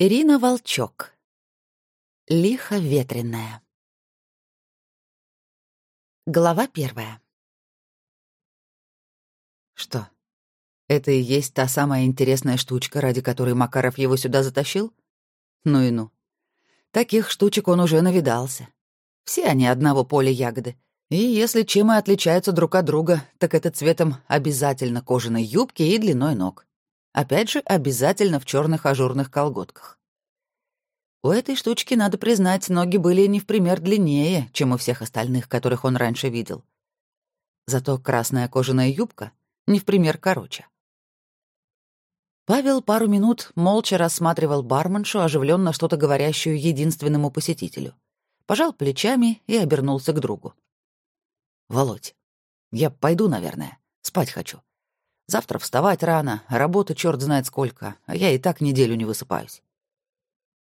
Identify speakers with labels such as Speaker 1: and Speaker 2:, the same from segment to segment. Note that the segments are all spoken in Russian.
Speaker 1: Ирина Волчок. Лихо ветреная. Глава первая.
Speaker 2: Что? Это и есть та самая интересная штучка, ради которой Макаров его сюда затащил? Ну и ну. Таких штучек он уже навидался. Все они одного поля ягоды. И если чем и отличаются друг от друга, так это цветом обязательно кожаной юбки и длиной ног. Опять же, обязательно в черных ажурных колготках. У этой штучки, надо признать, ноги были не в пример длиннее, чем у всех остальных, которых он раньше видел. Зато красная кожаная юбка не в пример короче. Павел пару минут молча рассматривал барменшу, оживленно что-то говорящую единственному посетителю. Пожал плечами и обернулся к другу. «Володь, я пойду, наверное. Спать хочу. Завтра вставать рано, работы черт знает сколько, а я и так неделю не высыпаюсь.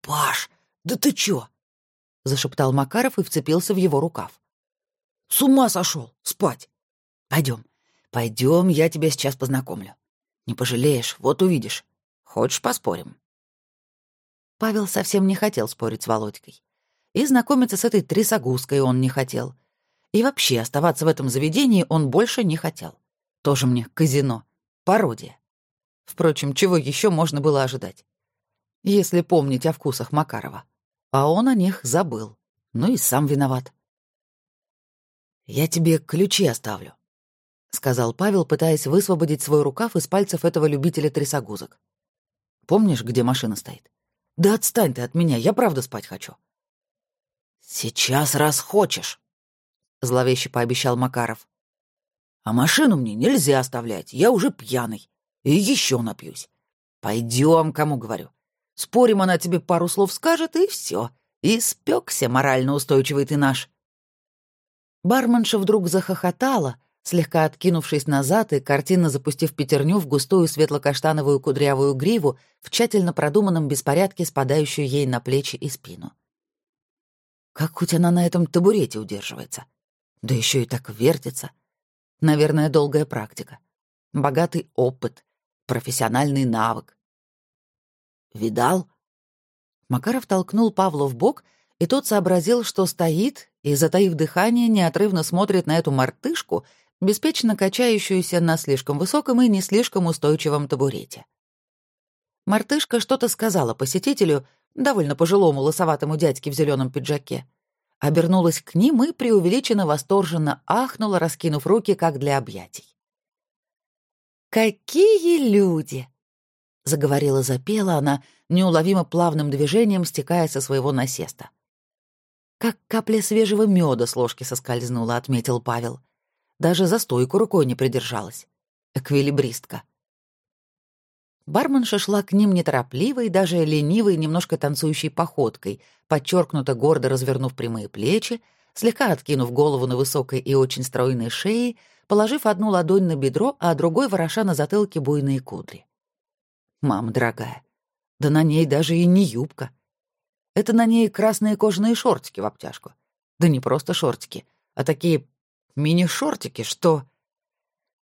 Speaker 3: «Паш, да ты чё?»
Speaker 2: — зашептал Макаров и вцепился в его рукав.
Speaker 3: «С ума сошел! Спать!
Speaker 2: Пойдем, пойдем, я тебя сейчас познакомлю. Не пожалеешь, вот увидишь. Хочешь, поспорим?» Павел совсем не хотел спорить с Володькой. И знакомиться с этой трясогузкой он не хотел. И вообще оставаться в этом заведении он больше не хотел. Тоже мне казино. Пародия. Впрочем, чего еще можно было ожидать? Если помнить о вкусах Макарова. А он о них забыл. Ну и сам виноват. «Я тебе ключи оставлю», — сказал Павел, пытаясь высвободить свой рукав из пальцев этого любителя трясогузок. «Помнишь, где машина стоит? Да отстань ты от меня, я правда спать хочу».
Speaker 3: «Сейчас раз хочешь», — зловеще пообещал Макаров. А машину мне нельзя оставлять, я уже пьяный. И еще напьюсь. Пойдем, кому говорю. Спорим, она тебе пару слов скажет, и все. И спекся морально устойчивый ты наш.
Speaker 2: Барменша вдруг захохотала, слегка откинувшись назад и картинно запустив пятерню в густую светло-каштановую кудрявую гриву в тщательно продуманном беспорядке, спадающую ей на плечи и спину. Как хоть она на этом табурете удерживается? Да еще и так вертится — Наверное, долгая практика. Богатый опыт, профессиональный навык.
Speaker 3: «Видал?»
Speaker 2: Макаров толкнул Павла в бок, и тот сообразил, что стоит и, затаив дыхание, неотрывно смотрит на эту мартышку, беспечно качающуюся на слишком высоком и не слишком устойчивом табурете. Мартышка что-то сказала посетителю, довольно пожилому лысоватому дядьке в зеленом пиджаке, обернулась к ним и преувеличенно восторженно ахнула, раскинув руки, как для объятий. «Какие люди!» — заговорила, запела она, неуловимо плавным движением стекая со своего насеста. «Как капля свежего меда с ложки соскользнула», — отметил Павел. Даже за стойку рукой не придержалась. Эквилибристка. Барменша шла к ним неторопливой, даже ленивой, немножко танцующей походкой, подчеркнуто гордо развернув прямые плечи, слегка откинув голову на высокой и очень стройной шее, положив одну ладонь на бедро, а другой вороша на затылке буйные кудри. «Мама дорогая, да на ней даже и не юбка. Это на ней красные кожаные шортики в обтяжку. Да не просто шортики, а такие мини-шортики, что...»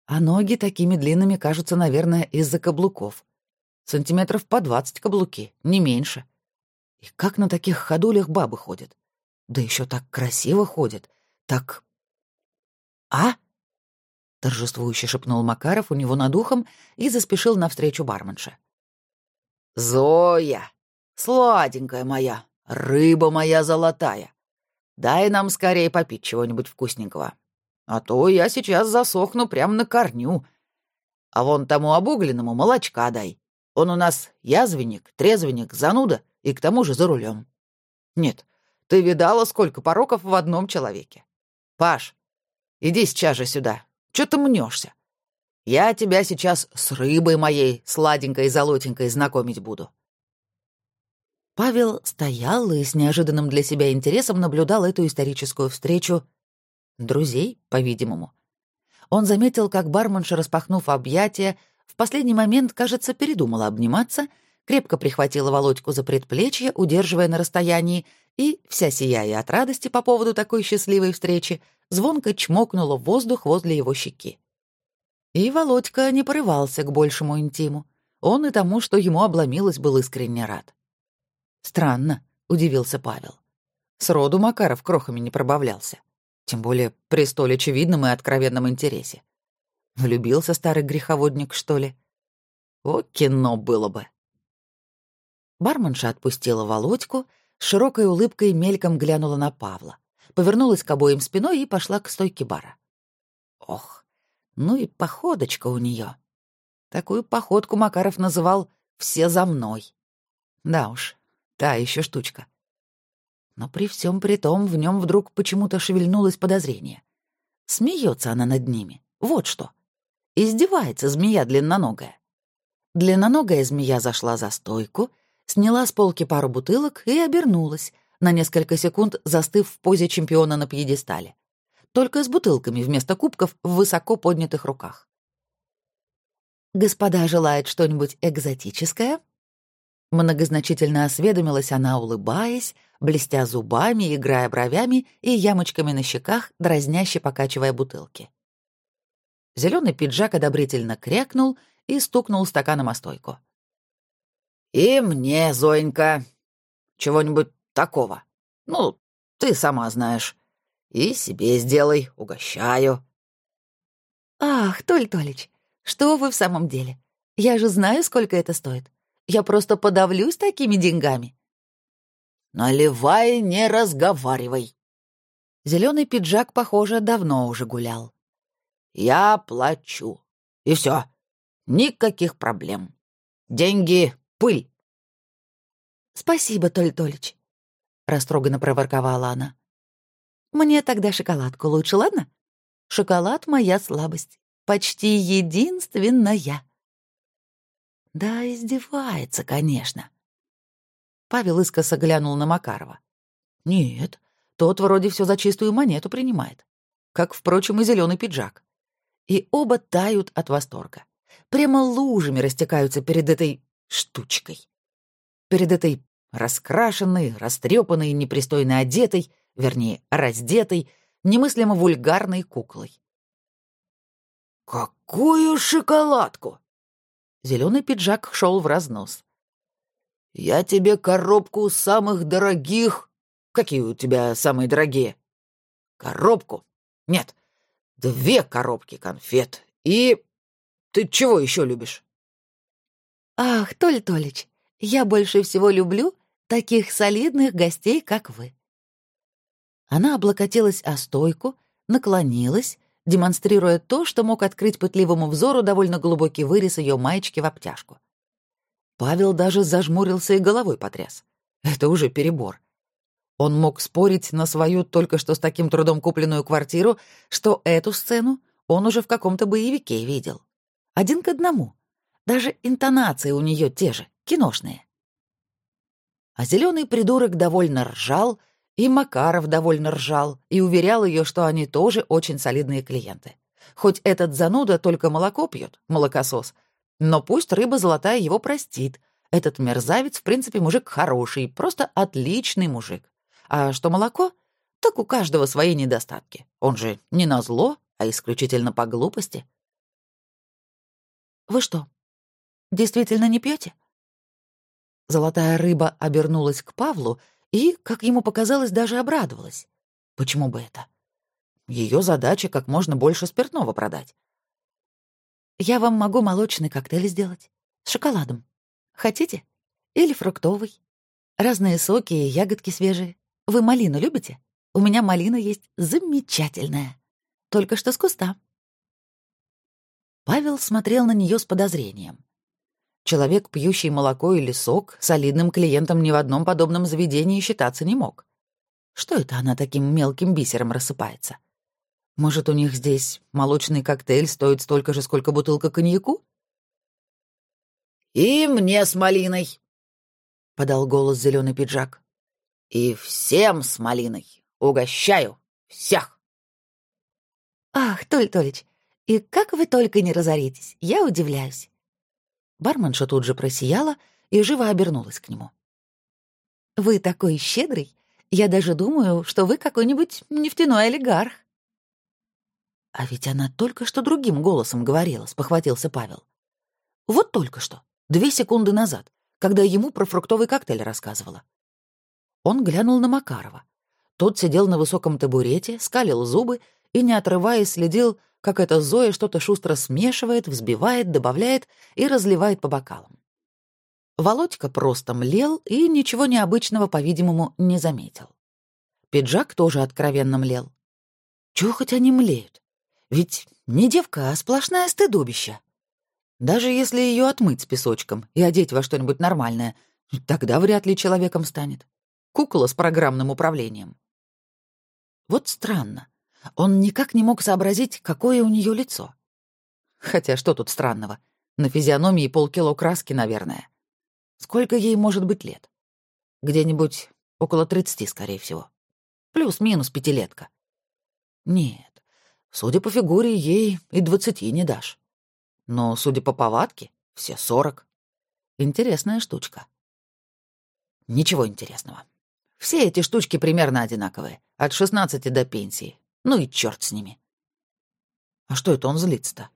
Speaker 2: А ноги такими длинными кажутся, наверное, из-за каблуков. Сантиметров по двадцать каблуки, не меньше. И как на таких ходулях бабы ходят? Да еще так красиво ходят. Так... А? Торжествующе шепнул Макаров у него над ухом и заспешил навстречу барменше.
Speaker 3: «Зоя! Сладенькая моя! Рыба моя золотая! Дай нам скорее попить чего-нибудь вкусненького, а то я сейчас засохну прямо на корню. А вон тому обугленному молочка дай. Он у нас язвенник, трезвенник, зануда и к тому же за рулем. Нет, ты видала, сколько пороков в одном человеке. Паш, иди сейчас же сюда. Чё ты мнешься? Я тебя сейчас с рыбой моей сладенькой и золотенькой знакомить буду.
Speaker 2: Павел стоял и с неожиданным для себя интересом наблюдал эту историческую встречу друзей, по-видимому. Он заметил, как барменша, распахнув объятия, в последний момент, кажется, передумала обниматься, крепко прихватила Володьку за предплечье, удерживая на расстоянии, и, вся сияя от радости по поводу такой счастливой встречи, звонко чмокнула в воздух возле его щеки. И Володька не порывался к большему интиму. Он и тому, что ему обломилось, был искренне рад. Странно, удивился Павел. Сроду Макаров крохами не пробавлялся. Тем более при столь очевидном и откровенном интересе. Влюбился старый греховодник, что ли? О, кино было бы. Барменша отпустила Володьку, с широкой улыбкой мельком глянула на Павла, повернулась к обоим спиной и пошла к стойке бара. Ох, ну и походочка у нее. Такую походку Макаров называл «все за мной». Да уж, та еще штучка. Но при всем при том в нем вдруг почему-то шевельнулось подозрение. Смеется она над ними. Вот что. Издевается змея длинноногая. Длинноногая змея зашла за стойку, сняла с полки пару бутылок и обернулась, на несколько секунд застыв в позе чемпиона на пьедестале. Только с бутылками вместо кубков в высоко поднятых руках. «Господа желают что-нибудь экзотическое?» Многозначительно осведомилась она, улыбаясь, блестя зубами, играя бровями и ямочками на щеках, дразняще покачивая бутылки. Зеленый пиджак одобрительно крякнул и стукнул стаканом о стойку. «И мне, Зоенька, чего-нибудь такого. Ну, ты сама знаешь. И себе сделай, угощаю».
Speaker 1: «Ах, Толь Толич, что вы в самом деле? Я же знаю, сколько это стоит. Я просто подавлюсь такими деньгами».
Speaker 3: «Наливай, не разговаривай».
Speaker 2: Зеленый пиджак, похоже, давно уже гулял.
Speaker 3: «Я плачу. И все. Никаких проблем. Деньги — пыль».
Speaker 1: «Спасибо, Толь Толич», — растроганно проворковала она. «Мне тогда шоколадку лучше, ладно? Шоколад — моя слабость. Почти единственная».
Speaker 2: Да, издевается, конечно. Павел искоса глянул на Макарова. Нет, тот вроде все за чистую монету принимает. Как, впрочем, и зеленый пиджак. И оба тают от восторга. Прямо лужами растекаются перед этой штучкой. Перед этой раскрашенной, растрепанной, непристойно одетой, вернее, раздетой, немыслимо вульгарной куклой.
Speaker 3: «Какую шоколадку!»
Speaker 2: Зеленый пиджак шел в разнос.
Speaker 3: «Я тебе коробку самых дорогих...» «Какие у тебя самые дорогие?» «Коробку? Нет, две коробки конфет. И... Ты чего еще любишь?»
Speaker 1: «Ах, Толь Толич, я больше всего люблю таких солидных гостей, как вы».
Speaker 2: Она облокотилась о стойку, наклонилась, демонстрируя то, что мог открыть пытливому взору довольно глубокий вырез ее маечки в обтяжку. Павел даже зажмурился и головой потряс. Это уже перебор. Он мог спорить на свою только что с таким трудом купленную квартиру, что эту сцену он уже в каком-то боевике видел. Один к одному. Даже интонации у нее те же, киношные. А зеленый придурок довольно ржал, и Макаров довольно ржал и уверял ее, что они тоже очень солидные клиенты. Хоть этот зануда только молоко пьет, молокосос, но пусть рыба золотая его простит. Этот мерзавец, в принципе, мужик хороший, просто отличный мужик. А что молоко? Так у каждого свои недостатки. Он же не на зло, а исключительно по глупости.
Speaker 1: «Вы что, действительно не пьете?
Speaker 2: Золотая рыба обернулась к Павлу и, как ему показалось, даже обрадовалась. Почему бы это? Ее задача как можно больше спиртного продать.
Speaker 1: Я вам могу молочный коктейль сделать. С шоколадом. Хотите? Или фруктовый. Разные соки и ягодки свежие. Вы малину любите? У меня малина есть замечательная. Только что с куста.
Speaker 2: Павел смотрел на нее с подозрением. Человек, пьющий молоко или сок, солидным клиентом ни в одном подобном заведении считаться не мог. Что это она таким мелким бисером рассыпается? Может, у них здесь молочный коктейль стоит столько же, сколько бутылка коньяку?
Speaker 3: «И мне с малиной», — подал голос зеленый пиджак. «И всем с малиной. Угощаю. Всех».
Speaker 1: «Ах, Толь Толич, и как вы только не разоритесь, я удивляюсь.
Speaker 2: Барменша тут же просияла и живо обернулась к нему.
Speaker 1: «Вы такой щедрый. Я даже думаю, что вы какой-нибудь нефтяной олигарх».
Speaker 2: «А ведь она только что другим голосом говорила», — спохватился Павел. «Вот только что, две секунды назад,
Speaker 1: когда ему про фруктовый коктейль рассказывала. Он глянул на Макарова. Тот сидел на высоком табурете, скалил зубы и, не отрываясь, следил, как эта Зоя что-то шустро смешивает, взбивает, добавляет и разливает по бокалам. Володька просто млел и ничего необычного, по-видимому, не заметил. Пиджак тоже откровенно млел. Чего хоть они млеют? Ведь не девка, а сплошная стыдобища. Даже если ее отмыть с песочком и одеть во что-нибудь нормальное, тогда вряд ли человеком станет. Кукла с программным управлением. Вот странно. Он никак не мог сообразить, какое у нее лицо. Хотя что тут странного? На физиономии полкило краски, наверное. Сколько ей может быть лет? Где-нибудь около тридцати, скорее всего. Плюс-минус пятилетка. Нет, судя по фигуре, ей и двадцати не дашь. Но, судя по повадке, все сорок. Интересная штучка. Ничего интересного. Все эти штучки примерно одинаковые, от шестнадцати до пенсии. Ну и черт с ними. А что это он злится-то?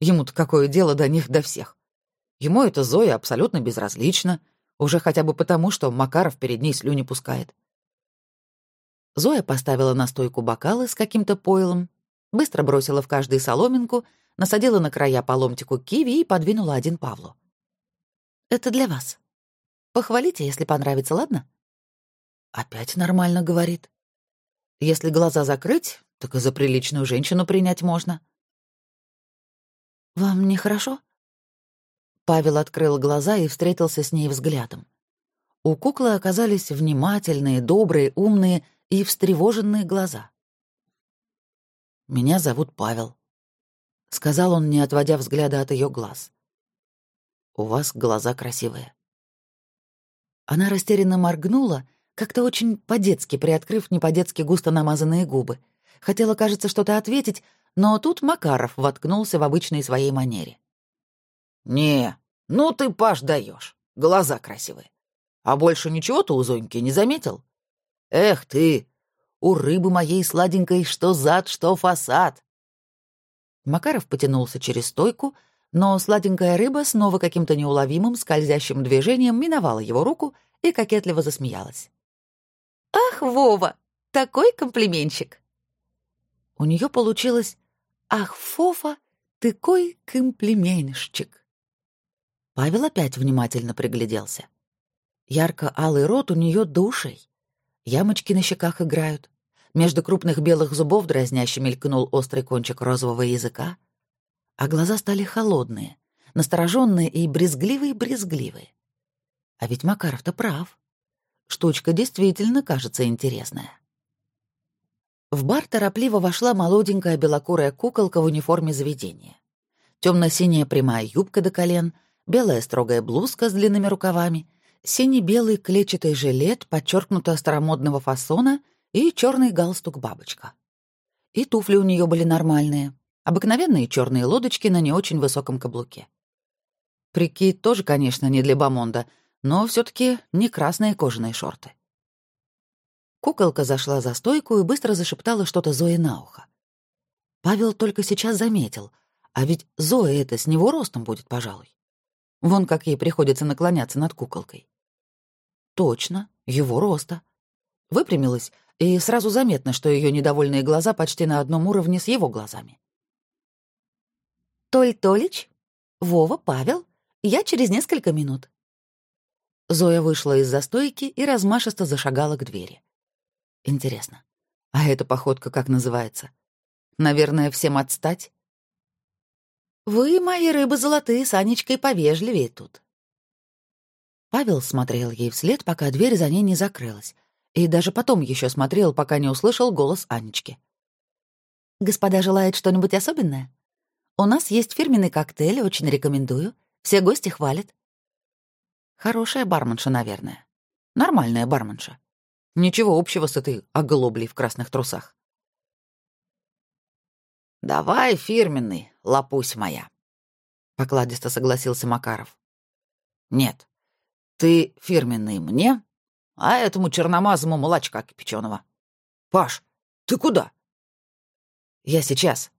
Speaker 1: Ему-то какое дело до них, до всех? Ему эта Зоя абсолютно безразлична, уже хотя бы потому, что Макаров перед ней слюни пускает. Зоя поставила на стойку бокалы с каким-то пойлом, быстро бросила в каждую соломинку — насадила на края по ломтику киви и подвинула один Павлу. «Это для вас. Похвалите, если понравится, ладно?» Опять нормально говорит. Если глаза закрыть, так и за приличную женщину принять можно. «Вам нехорошо?» Павел открыл глаза и встретился с ней взглядом. У куклы оказались внимательные, добрые, умные и встревоженные глаза. «Меня зовут Павел», — сказал он, не отводя взгляда от ее глаз. «У вас глаза красивые». Она растерянно моргнула, как-то очень по-детски приоткрыв не по-детски густо намазанные губы. Хотела, кажется, что-то ответить, но тут Макаров воткнулся в обычной своей манере. «Не, ну ты, Паш, даешь. Глаза красивые. А больше ничего ты у Зоньки не заметил? Эх ты, у рыбы моей сладенькой что зад, что фасад. Макаров потянулся через стойку, но сладенькая рыба снова каким-то неуловимым скользящим движением миновала его руку и кокетливо засмеялась. «Ах, Вова, такой комплиментчик!» У нее получилось «Ах, Фофа, такой комплиментчик!» Павел опять внимательно пригляделся. Ярко-алый рот у нее душей. Ямочки на щеках играют. Между крупных белых зубов дразняще мелькнул острый кончик розового языка, а глаза стали холодные, настороженные и брезгливые-брезгливые. А ведь Макаров-то прав. Штучка действительно кажется интересная. В бар торопливо вошла молоденькая белокурая куколка в униформе заведения. Темно-синяя прямая юбка до колен, белая строгая блузка с длинными рукавами, синий-белый клетчатый жилет, подчеркнуто старомодного фасона и черный галстук-бабочка. И туфли у нее были нормальные, обыкновенные черные лодочки на не очень высоком каблуке. Прикид тоже, конечно, не для бомонда, но все таки не красные кожаные шорты. Куколка зашла за стойку и быстро зашептала что-то Зое на ухо. Павел только сейчас заметил, а ведь Зоя это с него ростом будет, пожалуй. Вон как ей приходится наклоняться над куколкой. Точно, его роста. Выпрямилась и сразу заметно, что ее недовольные глаза почти на одном уровне с его глазами. «Толь Толич? Вова, Павел? Я через несколько минут». Зоя вышла из застойки и размашисто зашагала к двери. Интересно, а эта походка как называется? Наверное, всем отстать? «Вы, мои рыбы золотые, с Анечкой повежливее тут». Павел смотрел ей вслед, пока дверь за ней не закрылась, и даже потом еще смотрел, пока не услышал голос Анечки. «Господа желают что-нибудь особенное? У нас есть фирменный коктейль, очень рекомендую. Все гости хвалят». Хорошая барменша, наверное. Нормальная барменша. Ничего общего с этой оглоблей в красных трусах. «Давай фирменный, лапусь моя», — покладисто согласился Макаров. «Нет, ты фирменный мне, а этому черномазому молочка кипяченого. Паш, ты куда? Я сейчас.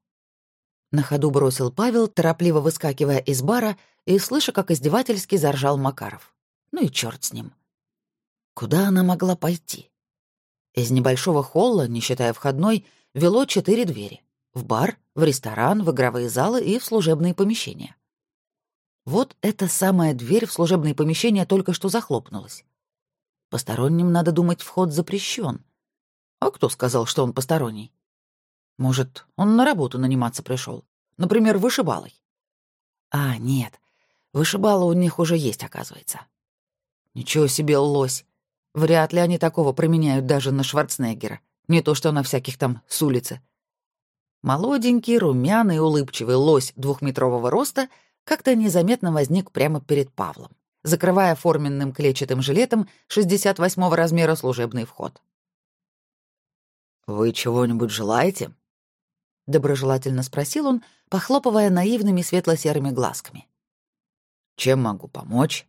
Speaker 1: На ходу бросил Павел, торопливо выскакивая из бара и слыша, как издевательски заржал Макаров. Ну и черт с ним. Куда она могла пойти? Из небольшого холла, не считая входной, вело четыре двери. В бар, в ресторан, в игровые залы и в служебные помещения. Вот эта самая дверь в служебные помещения только что захлопнулась. Посторонним, надо думать, вход запрещен. А кто сказал, что он посторонний? Может, он на работу наниматься пришел, Например, вышибалой. А, нет, вышибала у них уже есть, оказывается. Ничего себе лось. Вряд ли они такого применяют даже на Шварценеггера. Не то что на всяких там с улицы. Молоденький, румяный, улыбчивый лось двухметрового роста как-то незаметно возник прямо перед Павлом, закрывая форменным клетчатым жилетом 68-го размера служебный вход.
Speaker 3: «Вы чего-нибудь желаете?»
Speaker 1: — доброжелательно спросил он, похлопывая наивными светло-серыми глазками.
Speaker 3: «Чем могу помочь?»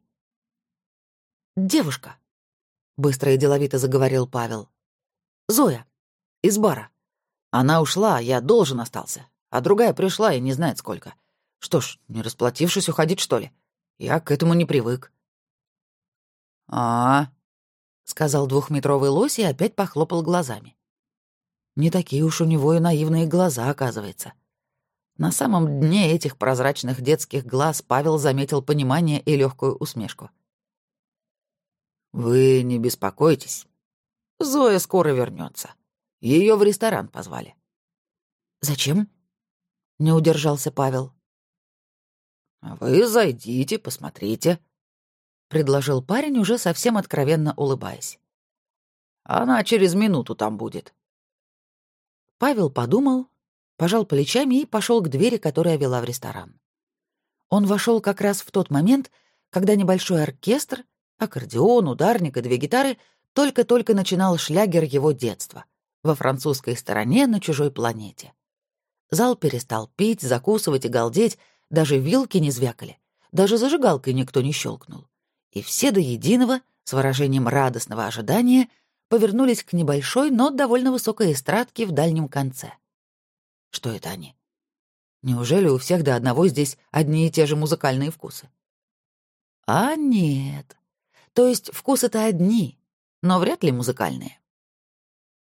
Speaker 1: «Девушка», — быстро и деловито заговорил Павел. «Зоя, из бара. Она ушла, я должен остался, а другая пришла и не знает сколько. Что ж, не расплатившись, уходить, что ли? Я к этому не привык».
Speaker 3: «А, -а, -а —
Speaker 1: сказал двухметровый лось и опять похлопал глазами. Не такие уж у него и наивные глаза, оказывается. На самом дне этих прозрачных детских глаз Павел заметил понимание и легкую усмешку.
Speaker 3: «Вы не беспокойтесь. Зоя скоро вернется. Ее в ресторан позвали».
Speaker 1: «Зачем?» — не удержался Павел.
Speaker 3: «Вы зайдите, посмотрите», — предложил парень, уже совсем откровенно улыбаясь. «Она через минуту там будет».
Speaker 1: Павел подумал, пожал плечами и пошел к двери, которая вела в ресторан. Он вошел как раз в тот момент, когда небольшой оркестр, аккордеон, ударник и две гитары только-только начинал шлягер его детства во французской стороне на чужой планете. Зал перестал пить, закусывать и галдеть, даже вилки не звякали, даже зажигалкой никто не щелкнул. И все до единого, с выражением радостного ожидания — повернулись к небольшой, но довольно высокой эстрадке в дальнем конце. Что это они? Неужели у всех до одного здесь одни и те же музыкальные вкусы? А нет. То есть вкусы-то одни, но вряд ли музыкальные.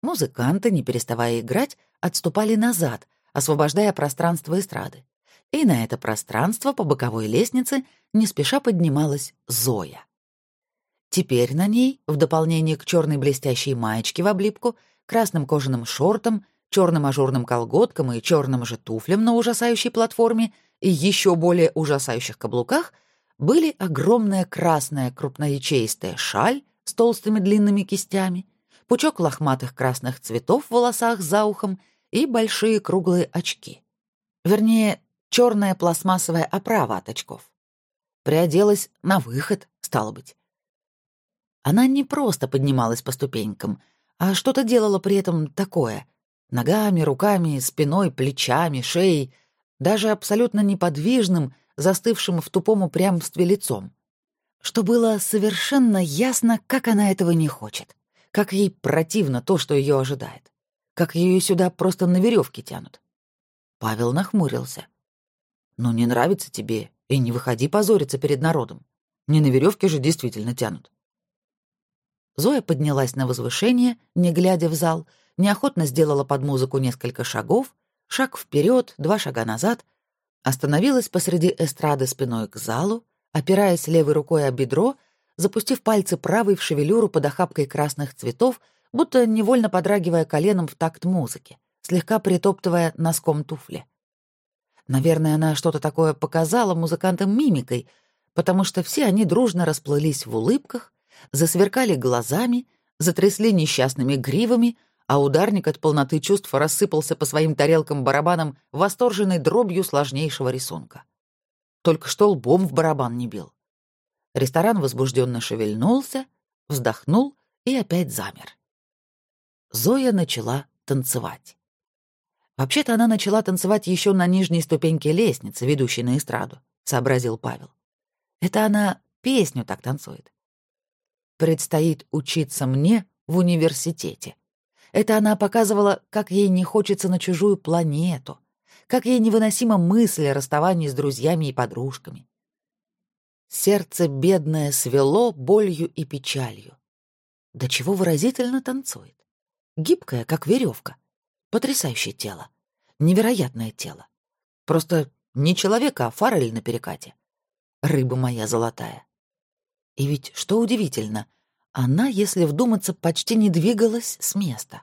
Speaker 1: Музыканты, не переставая играть, отступали назад, освобождая пространство эстрады. И на это пространство по боковой лестнице не спеша поднималась Зоя. Теперь на ней, в дополнение к черной блестящей маечке в облипку, красным кожаным шортам, черным ажурным колготкам и черным же туфлям на ужасающей платформе и еще более ужасающих каблуках, были огромная красная крупноячеистая шаль с толстыми длинными кистями, пучок лохматых красных цветов в волосах за ухом и большие круглые очки. Вернее, черная пластмассовая оправа от очков. Приоделась на выход, стало быть. Она не просто поднималась по ступенькам, а что-то делала при этом такое. Ногами, руками, спиной, плечами, шеей, даже абсолютно неподвижным, застывшим в тупом упрямстве лицом. Что было совершенно ясно, как она этого не хочет, как ей противно то, что ее ожидает, как ее сюда просто на веревке тянут. Павел нахмурился. «Ну, не нравится тебе, и не выходи позориться перед народом. Не на веревке же действительно тянут. Зоя поднялась на возвышение, не глядя в зал, неохотно сделала под музыку несколько шагов, шаг вперед, два шага назад, остановилась посреди эстрады спиной к залу, опираясь левой рукой о бедро, запустив пальцы правой в шевелюру под охапкой красных цветов, будто невольно подрагивая коленом в такт музыки, слегка притоптывая носком туфли. Наверное, она что-то такое показала музыкантам мимикой, потому что все они дружно расплылись в улыбках, засверкали глазами, затрясли несчастными гривами, а ударник от полноты чувств рассыпался по своим тарелкам-барабанам восторженной дробью сложнейшего рисунка. Только что лбом в барабан не бил. Ресторан возбужденно шевельнулся, вздохнул и опять замер. Зоя начала танцевать. Вообще-то она начала танцевать еще на нижней ступеньке лестницы, ведущей на эстраду, сообразил Павел. Это она песню так танцует предстоит учиться мне в университете. Это она показывала, как ей не хочется на чужую планету, как ей невыносима мысль о расставании с друзьями и подружками.
Speaker 2: Сердце бедное свело болью и печалью. До чего выразительно танцует. Гибкое, как веревка. Потрясающее тело. Невероятное тело. Просто не человека, а форель на перекате. Рыба моя золотая. И ведь, что удивительно, она, если вдуматься, почти не двигалась с места.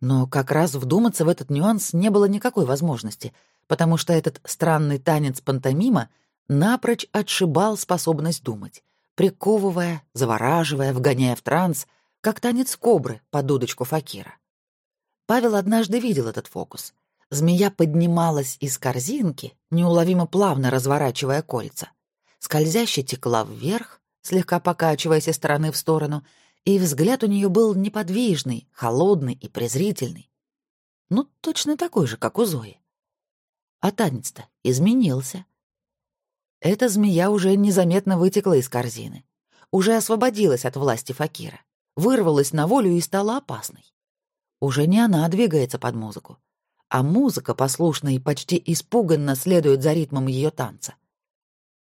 Speaker 2: Но как раз вдуматься в этот нюанс не было никакой возможности, потому что этот странный танец пантомима напрочь отшибал способность думать, приковывая, завораживая, вгоняя в транс, как танец кобры под дудочку факира. Павел однажды видел этот фокус. Змея поднималась из корзинки, неуловимо плавно разворачивая кольца. Скользяще текла вверх, слегка покачиваясь из стороны в сторону, и взгляд у нее был неподвижный, холодный и презрительный. Ну, точно такой же, как у Зои. А танец-то изменился. Эта змея уже незаметно вытекла из корзины, уже освободилась от власти Факира, вырвалась на волю и стала опасной. Уже не она двигается под музыку, а музыка послушно и почти испуганно следует за ритмом ее танца.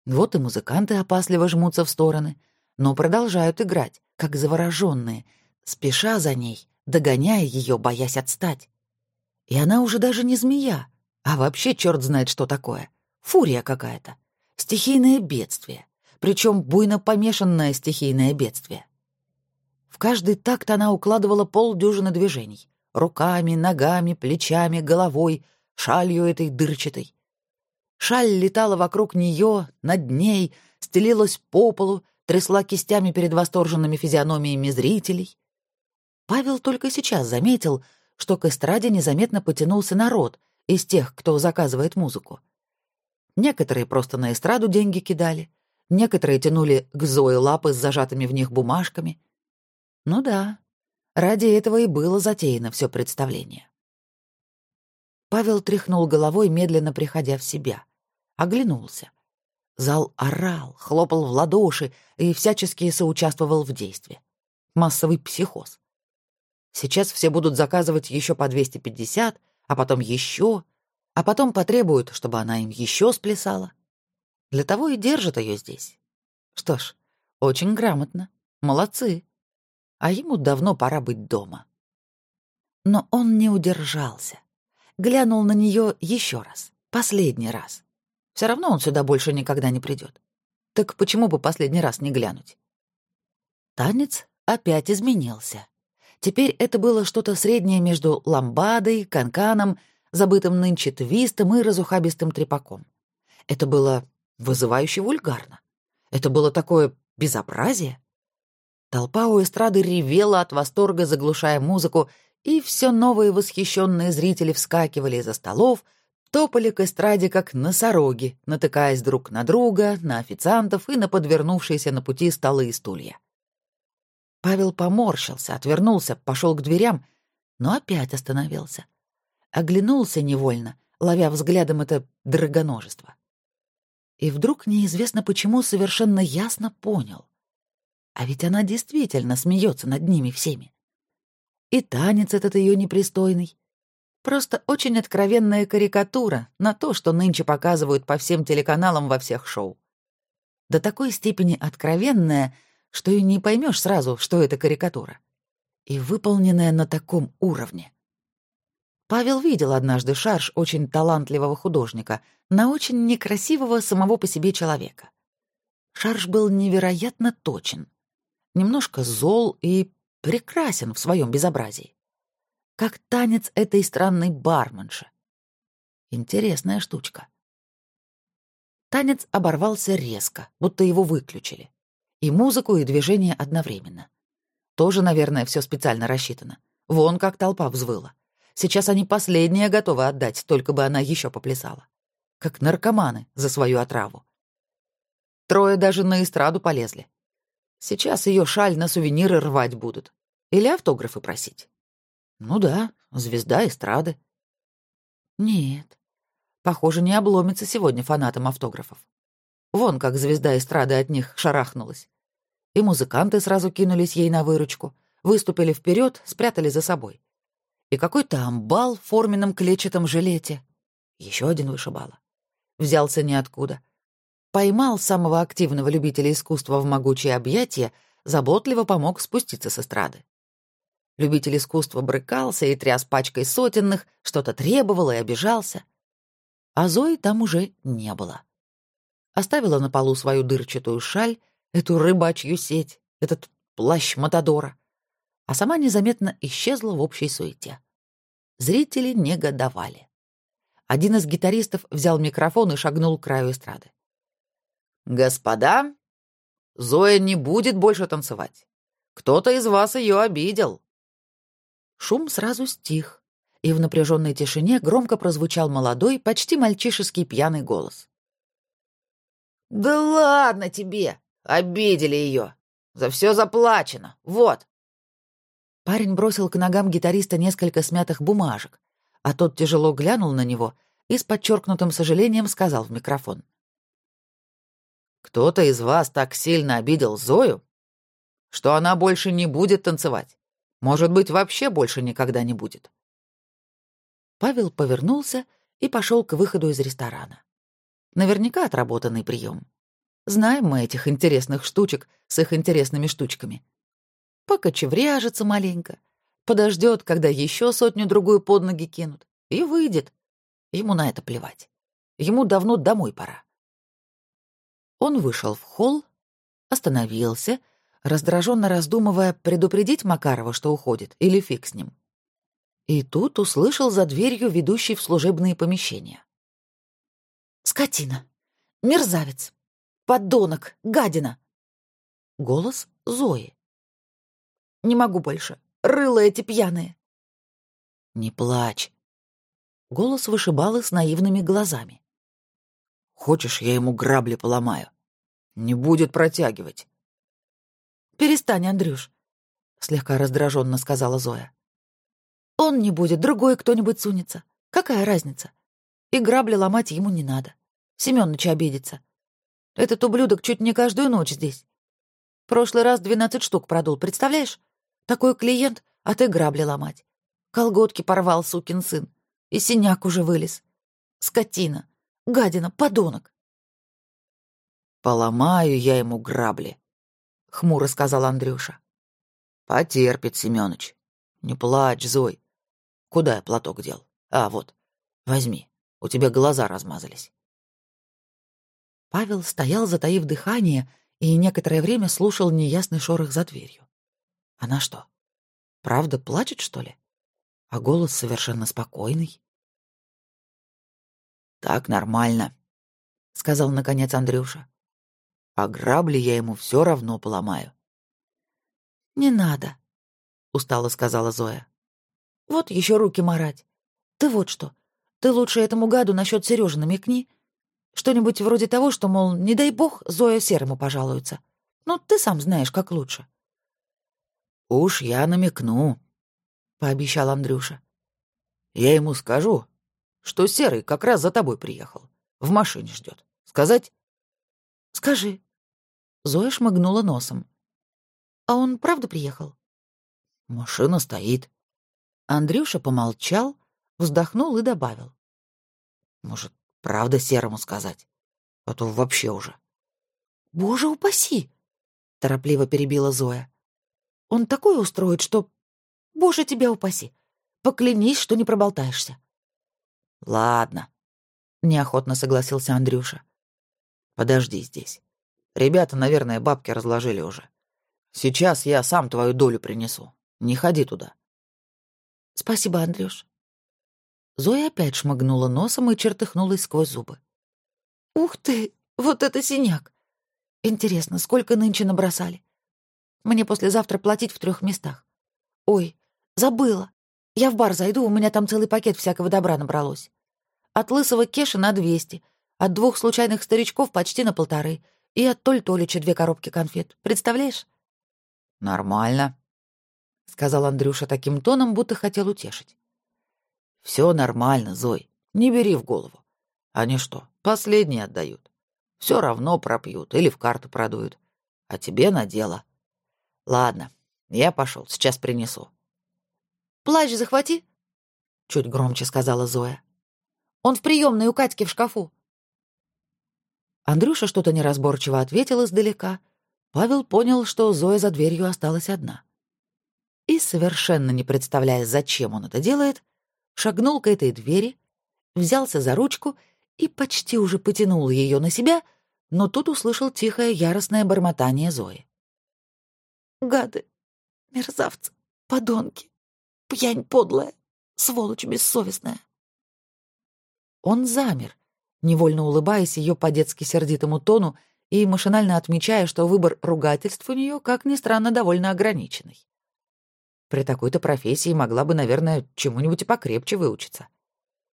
Speaker 2: Вот и музыканты опасливо жмутся в стороны, но продолжают играть, как завороженные, спеша за ней, догоняя ее, боясь отстать. И она уже даже не змея, а вообще черт знает что такое. Фурия какая-то. Стихийное бедствие. Причем буйно помешанное стихийное бедствие. В каждый такт она укладывала полдюжины движений. Руками, ногами, плечами, головой, шалью этой дырчатой. Шаль летала вокруг нее, над ней, стелилась по полу, трясла кистями перед восторженными физиономиями зрителей. Павел только сейчас заметил, что к эстраде незаметно потянулся народ из тех, кто заказывает музыку. Некоторые просто на эстраду деньги кидали, некоторые тянули к Зое лапы с зажатыми в них бумажками. Ну да, ради этого и было затеяно все представление. Павел тряхнул головой, медленно приходя в себя. Оглянулся. Зал орал, хлопал в ладоши и всячески соучаствовал в действии. Массовый психоз. Сейчас все будут заказывать еще по 250, а потом еще, а потом потребуют, чтобы она им еще сплясала. Для того и держат ее здесь. Что ж, очень грамотно. Молодцы. А ему давно пора быть дома. Но он не удержался глянул на нее еще раз, последний раз. Все равно он сюда больше никогда не придет. Так почему бы последний раз не глянуть? Танец опять изменился. Теперь это было что-то среднее между ламбадой, канканом, забытым нынче твистом и разухабистым трепаком. Это было вызывающе вульгарно. Это было такое безобразие. Толпа у эстрады ревела от восторга, заглушая музыку, и все новые восхищенные зрители вскакивали из-за столов, топали к эстраде, как носороги, натыкаясь друг на друга, на официантов и на подвернувшиеся на пути столы и стулья. Павел поморщился, отвернулся, пошел к дверям, но опять остановился. Оглянулся невольно, ловя взглядом это драгоножество. И вдруг неизвестно почему совершенно ясно понял. А ведь она действительно смеется над ними всеми. И танец этот ее непристойный. Просто очень откровенная карикатура на то, что нынче показывают по всем телеканалам во всех шоу. До такой степени откровенная, что и не поймешь сразу, что это карикатура. И выполненная на таком уровне. Павел видел однажды шарж очень талантливого художника на очень некрасивого самого по себе человека. Шарж был невероятно точен, немножко зол и прекрасен в своем безобразии. Как танец этой странной барменши. Интересная штучка. Танец оборвался резко, будто его выключили. И музыку, и движение одновременно. Тоже, наверное, все специально рассчитано. Вон как толпа взвыла. Сейчас они последнее готовы отдать, только бы она еще поплясала. Как наркоманы за свою отраву. Трое даже на эстраду полезли. Сейчас ее шаль на сувениры рвать будут. Или автографы просить. Ну да, звезда эстрады. Нет, похоже, не обломится сегодня фанатам автографов. Вон как звезда эстрады от них шарахнулась. И музыканты сразу кинулись ей на выручку, выступили вперед, спрятали за собой. И какой-то амбал в форменном клетчатом жилете. Еще один вышибала. Взялся ниоткуда. поймал самого активного любителя искусства в могучее объятие, заботливо помог спуститься с эстрады. Любитель искусства брыкался и тряс пачкой сотенных, что-то требовал и обижался. А Зои там уже не было. Оставила на полу свою дырчатую шаль, эту рыбачью сеть, этот плащ Матадора, а сама незаметно исчезла в общей суете. Зрители негодовали. Один из гитаристов взял микрофон и шагнул к краю эстрады. «Господа, Зоя не будет больше танцевать. Кто-то из вас ее обидел». Шум сразу стих, и в напряженной тишине громко прозвучал молодой, почти мальчишеский пьяный голос. «Да ладно тебе! Обидели ее! За все заплачено! Вот!» Парень бросил к ногам гитариста несколько смятых бумажек, а тот тяжело глянул на него и с подчеркнутым сожалением сказал в микрофон. «Кто-то из вас так сильно обидел Зою, что она больше не будет танцевать. Может быть, вообще больше никогда не будет». Павел повернулся и пошел к выходу из ресторана. Наверняка отработанный прием. Знаем мы этих интересных штучек с их интересными штучками. Покочевряжется маленько, подождет, когда еще сотню-другую под ноги кинут, и выйдет. Ему на это плевать. Ему давно домой пора. Он вышел в холл, остановился, раздраженно раздумывая, предупредить Макарова, что уходит, или фиг с ним. И тут услышал за дверью ведущий в служебные помещения. «Скотина! Мерзавец! Подонок! Гадина!» Голос Зои. «Не могу больше. Рыло эти пьяные!» «Не плачь!» Голос вышибалы с наивными глазами. «Хочешь, я ему грабли поломаю? Не будет протягивать!» «Перестань, Андрюш!» — слегка раздраженно сказала Зоя. «Он не будет, другой кто-нибудь сунется. Какая разница? И грабли ломать ему не надо. Семёныч обидится. Этот ублюдок чуть не каждую ночь здесь. Прошлый раз двенадцать штук продул, представляешь? Такой клиент, а ты грабли ломать. Колготки порвал, сукин сын. И синяк уже вылез. Скотина. Гадина, подонок. «Поломаю я ему грабли», — хмуро сказал Андрюша. «Потерпит, Семёныч. Не плачь, Зой. Куда я платок дел? А, вот. Возьми. У тебя глаза размазались». Павел стоял, затаив дыхание, и некоторое время слушал неясный шорох за дверью. Она что, правда плачет, что ли? А голос совершенно спокойный. «Так нормально», — сказал наконец Андрюша. «А грабли я ему все равно поломаю». «Не надо», — устало сказала Зоя. «Вот еще руки марать. Ты вот что, ты лучше этому гаду насчет Сережи намекни, что-нибудь вроде того, что, мол, не дай бог, Зоя Серому пожалуется. Ну, ты сам знаешь, как лучше. «Уж я намекну», — пообещал Андрюша. «Я ему скажу, что Серый как раз за тобой приехал. В машине ждет. Сказать?» «Скажи». Зоя шмыгнула носом. «А он правда приехал?» «Машина стоит». Андрюша помолчал, вздохнул и добавил. «Может, Правда Серому сказать. А то вообще уже. «Боже упаси!» — торопливо перебила Зоя. «Он такое устроит, что... Боже, тебя упаси! Поклянись, что не проболтаешься». «Ладно», — неохотно согласился Андрюша. «Подожди здесь. Ребята, наверное, бабки разложили уже. Сейчас я сам твою долю принесу. Не ходи туда». «Спасибо, Андрюш. Зоя опять шмыгнула носом и чертыхнулась сквозь зубы. «Ух ты, вот это синяк! Интересно, сколько нынче набросали? Мне послезавтра платить в трех местах. Ой, забыла. Я в бар зайду, у меня там целый пакет всякого добра набралось. От лысого Кеша на двести, от двух случайных старичков почти на полторы, и от Толь Толича две коробки конфет. Представляешь?» «Нормально», — сказал Андрюша таким тоном, будто хотел утешить. Все нормально, Зой, не бери в голову. Они что, последние отдают? Все равно пропьют или в карту продуют. А тебе на дело. Ладно, я пошел, сейчас принесу. Плащ захвати, чуть громче сказала Зоя. Он в приемной у Катьки в шкафу. Андрюша что-то неразборчиво ответил издалека. Павел понял, что Зоя за дверью осталась одна. И, совершенно не представляя, зачем он это делает, шагнул к этой двери, взялся за ручку и почти уже потянул ее на себя, но тут услышал тихое яростное бормотание Зои.
Speaker 1: «Гады, мерзавцы, подонки, пьянь подлая, сволочь бессовестная».
Speaker 2: Он замер, невольно улыбаясь ее по-детски сердитому тону и машинально отмечая, что выбор ругательств у нее, как ни странно, довольно ограниченный. При такой-то профессии могла бы, наверное, чему-нибудь и покрепче выучиться.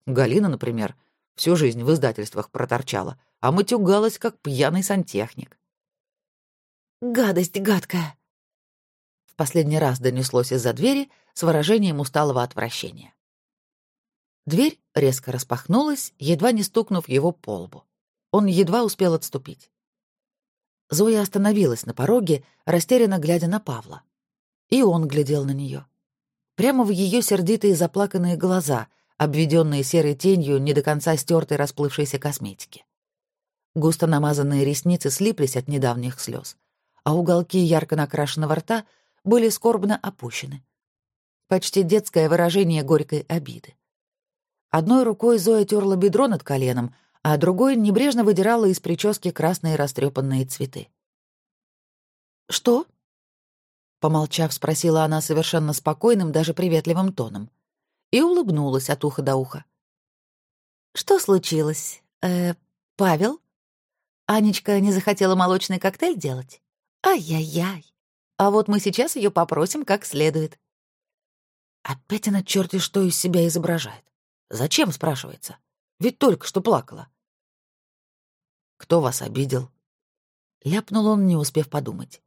Speaker 2: Галина, например, всю жизнь в издательствах проторчала, а матюгалась, как пьяный сантехник.
Speaker 1: «Гадость гадкая!»
Speaker 2: В последний раз донеслось из-за двери с выражением усталого отвращения. Дверь резко распахнулась, едва не стукнув его по лбу. Он едва успел отступить. Зоя остановилась на пороге, растерянно глядя на Павла. И он глядел на нее. Прямо в ее сердитые заплаканные глаза, обведенные серой тенью не до конца стертой расплывшейся косметики. Густо намазанные ресницы слиплись от недавних слез, а уголки ярко накрашенного рта были скорбно опущены. Почти детское выражение горькой обиды. Одной рукой Зоя терла бедро над коленом, а другой небрежно выдирала из прически красные растрепанные цветы.
Speaker 1: «Что?»
Speaker 2: Помолчав, спросила она совершенно спокойным, даже приветливым тоном. И улыбнулась от уха до уха.
Speaker 1: «Что случилось? Э, Павел? Анечка не захотела молочный коктейль делать? Ай-яй-яй. А вот мы сейчас ее попросим как следует».
Speaker 2: Опять она черти что из себя изображает. Зачем, спрашивается? Ведь только что плакала. Кто вас обидел? Ляпнул он, не успев подумать.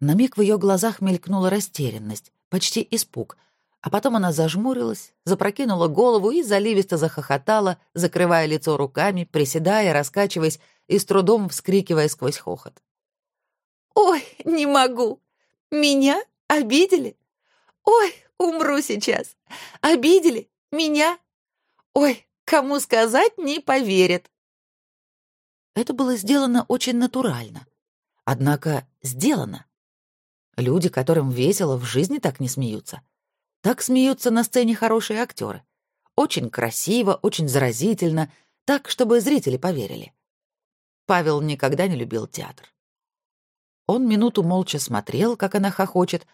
Speaker 2: На миг в ее глазах мелькнула растерянность, почти испуг, а потом она зажмурилась, запрокинула голову и заливисто захохотала, закрывая лицо руками, приседая, раскачиваясь и с трудом вскрикивая сквозь хохот.
Speaker 1: «Ой, не могу! Меня обидели? Ой, умру сейчас! Обидели? Меня? Ой, кому сказать, не поверят.
Speaker 2: Это было сделано очень натурально. Однако сделано. Люди, которым весело, в жизни так не смеются. Так смеются на сцене хорошие актеры. Очень красиво, очень заразительно, так, чтобы зрители поверили. Павел никогда не любил театр. Он минуту молча смотрел, как она хохочет,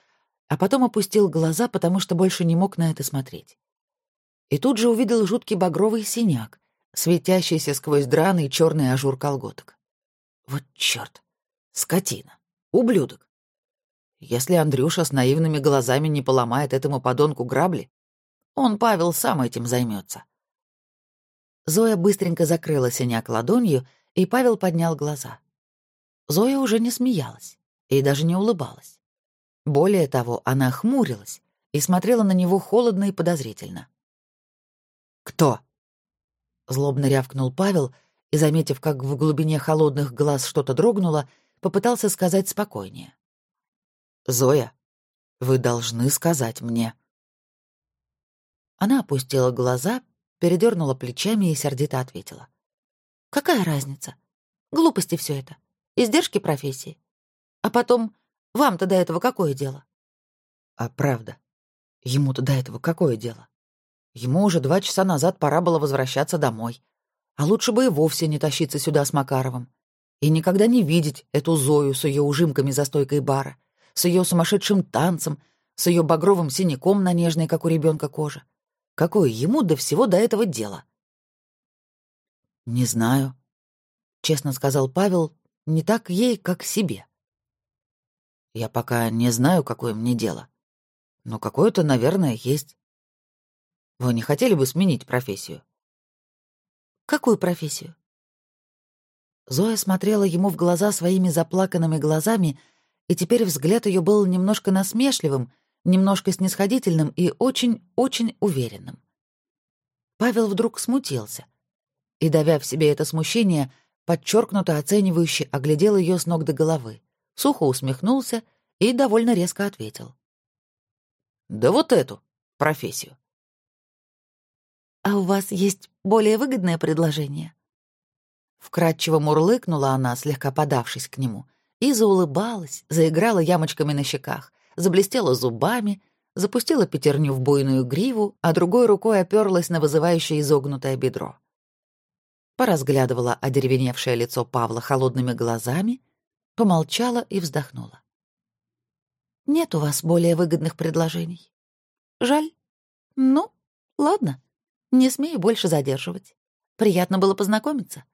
Speaker 2: а потом опустил глаза, потому что больше не мог на это смотреть и тут же увидел жуткий багровый синяк, светящийся сквозь драный черный ажур колготок. Вот черт! Скотина! Ублюдок! Если Андрюша с наивными глазами не поломает этому подонку грабли, он, Павел, сам этим займется. Зоя быстренько закрыла синяк ладонью, и Павел поднял глаза. Зоя уже не смеялась и даже не улыбалась. Более того, она хмурилась и смотрела на него холодно и подозрительно. «Кто?» Злобно рявкнул Павел и, заметив, как в глубине холодных глаз что-то дрогнуло, попытался сказать спокойнее. «Зоя, вы должны сказать мне». Она опустила глаза, передернула плечами и сердито ответила. «Какая разница? Глупости все это. Издержки профессии. А потом, вам-то до этого какое дело?» «А правда, ему-то до этого какое дело?» Ему уже два часа назад пора было возвращаться домой. А лучше бы и вовсе не тащиться сюда с Макаровым. И никогда не видеть эту Зою с ее ужимками за стойкой бара, с ее сумасшедшим танцем, с ее багровым синяком на нежной, как у ребенка, коже. Какое ему до всего до этого дело? «Не знаю», — честно сказал Павел, не так ей, как себе. «Я пока не знаю, какое мне дело. Но какое-то, наверное, есть. Вы не хотели бы сменить профессию? Какую профессию? Зоя смотрела ему в глаза своими заплаканными глазами, и теперь взгляд ее был немножко насмешливым, немножко снисходительным и очень-очень уверенным. Павел вдруг смутился и, давя в себе это смущение, подчеркнуто оценивающе оглядел ее с ног до головы, сухо усмехнулся и довольно резко ответил. «Да вот эту профессию».
Speaker 1: «А у вас есть более выгодное предложение?»
Speaker 2: Вкратчиво мурлыкнула она, слегка подавшись к нему, и заулыбалась, заиграла ямочками на щеках, заблестела зубами, запустила пятерню в буйную гриву, а другой рукой оперлась на вызывающее изогнутое бедро. Поразглядывала одеревеневшее лицо Павла холодными глазами, помолчала и вздохнула. «Нет у вас более выгодных предложений. Жаль. Ну, ладно, не смею больше задерживать. Приятно было познакомиться».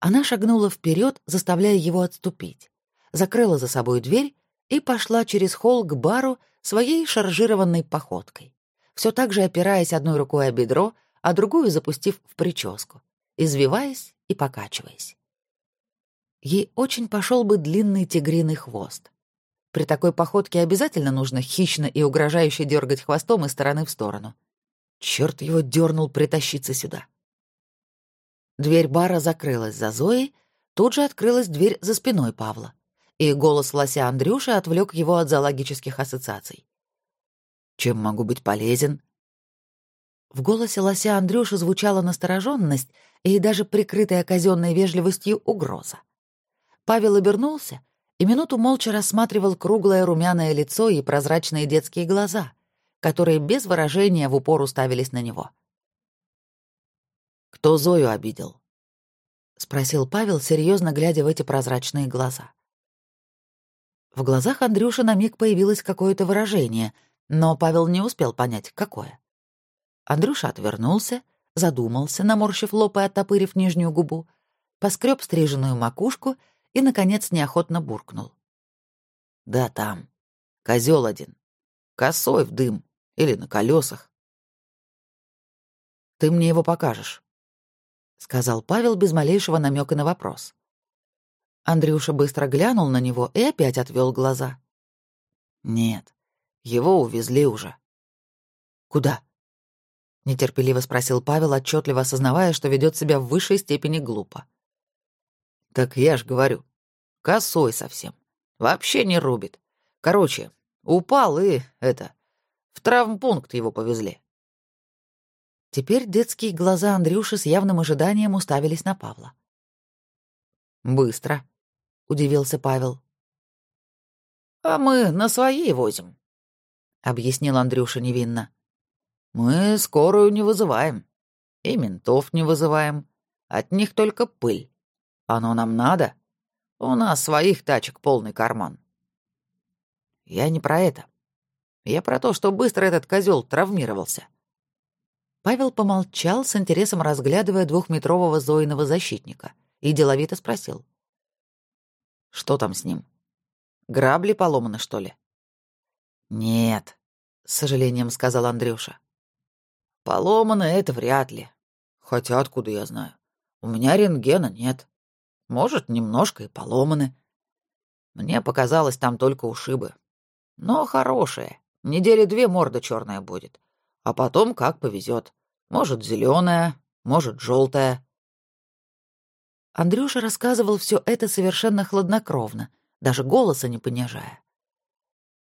Speaker 2: Она шагнула вперед, заставляя его отступить, закрыла за собой дверь и пошла через холл к бару своей шаржированной походкой, все так же опираясь одной рукой о бедро, а другую запустив в прическу, извиваясь и покачиваясь. Ей очень пошел бы длинный тигриный хвост. При такой походке обязательно нужно хищно и угрожающе дергать хвостом из стороны в сторону. Черт его дернул притащиться сюда. Дверь бара закрылась за Зоей, тут же открылась дверь за спиной Павла, и голос лося Андрюши отвлек его от зоологических ассоциаций. «Чем могу быть полезен?» В голосе лося Андрюши звучала настороженность и даже прикрытая казенной вежливостью угроза. Павел обернулся и минуту молча рассматривал круглое румяное лицо и прозрачные детские глаза, которые без выражения в упор уставились на него. — кто Зою обидел? спросил Павел, серьезно глядя в эти прозрачные глаза. В глазах Андрюши на миг появилось какое-то выражение, но Павел не успел понять, какое. Андрюша отвернулся, задумался, наморщив лоб и оттопырив нижнюю губу, поскреб стриженную макушку и, наконец, неохотно буркнул. «Да там. Козел один. Косой в дым. Или на колесах. Ты мне его покажешь. — сказал Павел без малейшего намека на вопрос. Андрюша быстро глянул на него и опять отвел глаза. «Нет, его увезли уже». «Куда?» — нетерпеливо спросил Павел, отчетливо осознавая, что ведет себя в высшей степени глупо. «Так я ж говорю, косой совсем. Вообще не рубит. Короче, упал и, это, в травмпункт его повезли. Теперь детские глаза Андрюши с явным ожиданием уставились на Павла. «Быстро», — удивился Павел. «А мы на своей возим», — объяснил Андрюша невинно. «Мы скорую не вызываем, и ментов не вызываем. От них только пыль. Оно нам надо. У нас своих тачек полный карман». «Я не про это. Я про то, что быстро этот козел травмировался. Павел помолчал, с интересом разглядывая двухметрового Зоиного защитника, и деловито спросил. «Что там с ним? Грабли поломаны, что ли?» «Нет», — с сожалением сказал Андрюша. «Поломаны — это вряд ли. Хотя откуда я знаю? У меня рентгена нет. Может, немножко и поломаны. Мне показалось, там только ушибы. Но хорошие. Недели две морда черная будет а потом как повезет. Может, зеленая, может, желтая. Андрюша рассказывал все это совершенно хладнокровно, даже голоса не понижая.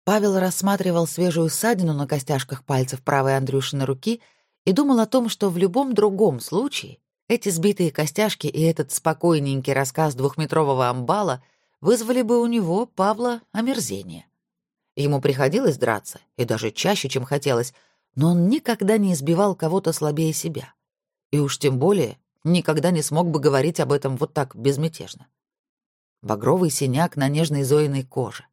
Speaker 2: Павел рассматривал свежую ссадину на костяшках пальцев правой Андрюшиной руки и думал о том, что в любом другом случае эти сбитые костяшки и этот спокойненький рассказ двухметрового амбала вызвали бы у него, Павла, омерзение. Ему приходилось драться, и даже чаще, чем хотелось, но он никогда не избивал кого-то слабее себя. И уж тем более никогда не смог бы говорить об этом вот так безмятежно. Багровый синяк на нежной Зоиной коже.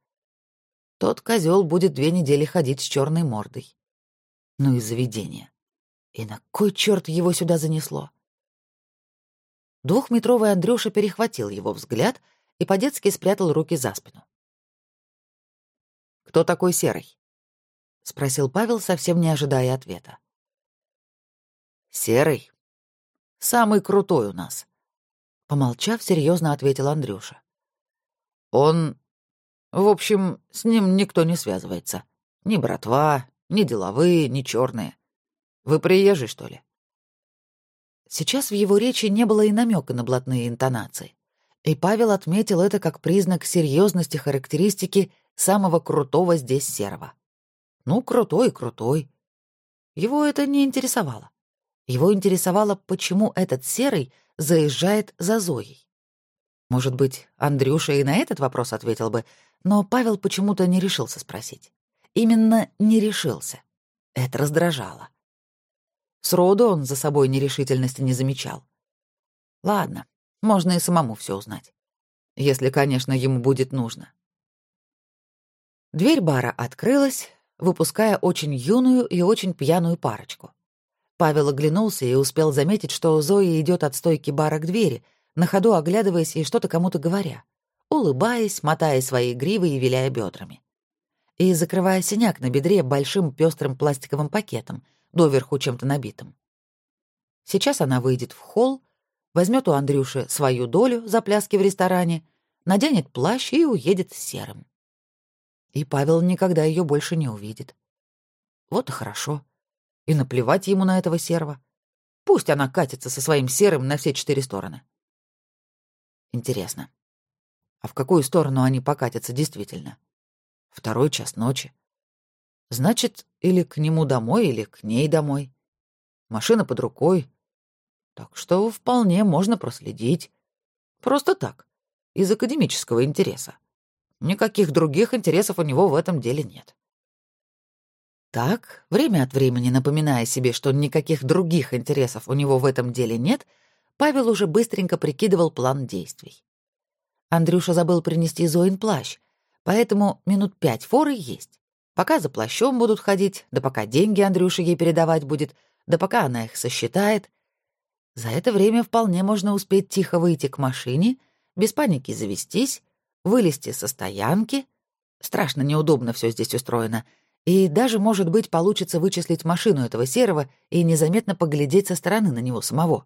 Speaker 2: Тот козел будет две недели ходить с черной мордой. Ну и заведение. И на кой черт его сюда занесло? Двухметровый Андрюша перехватил его взгляд и по-детски спрятал руки за спину. «Кто такой Серый?» — спросил Павел, совсем не ожидая ответа. «Серый. Самый крутой у нас», — помолчав, серьезно ответил Андрюша. «Он... В общем, с ним никто не связывается. Ни братва, ни деловые, ни черные. Вы приезжий, что ли?» Сейчас в его речи не было и намека на блатные интонации, и Павел отметил это как признак серьезности характеристики самого крутого здесь серого. Ну, крутой, крутой. Его это не интересовало.
Speaker 1: Его интересовало, почему этот серый заезжает за Зоей. Может быть, Андрюша и на этот вопрос ответил бы, но Павел почему-то не решился спросить. Именно не решился. Это раздражало. Сроду он за собой нерешительности не замечал. Ладно, можно и самому все узнать. Если, конечно, ему будет нужно. Дверь бара открылась, выпуская очень юную и очень пьяную парочку. Павел оглянулся и успел заметить, что Зоя идет от стойки бара к двери, на ходу оглядываясь и что-то кому-то говоря, улыбаясь, мотая свои гривы и виляя бедрами. И закрывая синяк на бедре большим пестрым пластиковым пакетом, доверху чем-то набитым. Сейчас она выйдет в холл, возьмет у Андрюши свою долю за пляски в ресторане, наденет плащ и уедет с серым. И Павел никогда ее больше не увидит. Вот и хорошо. И наплевать ему на этого серого. Пусть она катится со своим серым на все четыре стороны. Интересно, а в какую сторону они покатятся действительно? Второй час ночи. Значит, или к нему домой, или к ней домой. Машина под рукой. Так что вполне можно проследить. Просто так, из академического интереса. Никаких других интересов у него в этом деле нет. Так, время от времени напоминая себе, что никаких других интересов у него в этом деле нет, Павел уже быстренько прикидывал план действий. Андрюша забыл принести Зоин плащ, поэтому минут пять форы есть. Пока за плащом будут ходить, да пока деньги Андрюша ей передавать будет, да пока она их сосчитает. За это время вполне можно успеть тихо выйти к машине, без паники завестись, вылезти со стоянки. Страшно неудобно все здесь устроено — и даже, может быть, получится вычислить машину этого серого и незаметно поглядеть со стороны на него самого.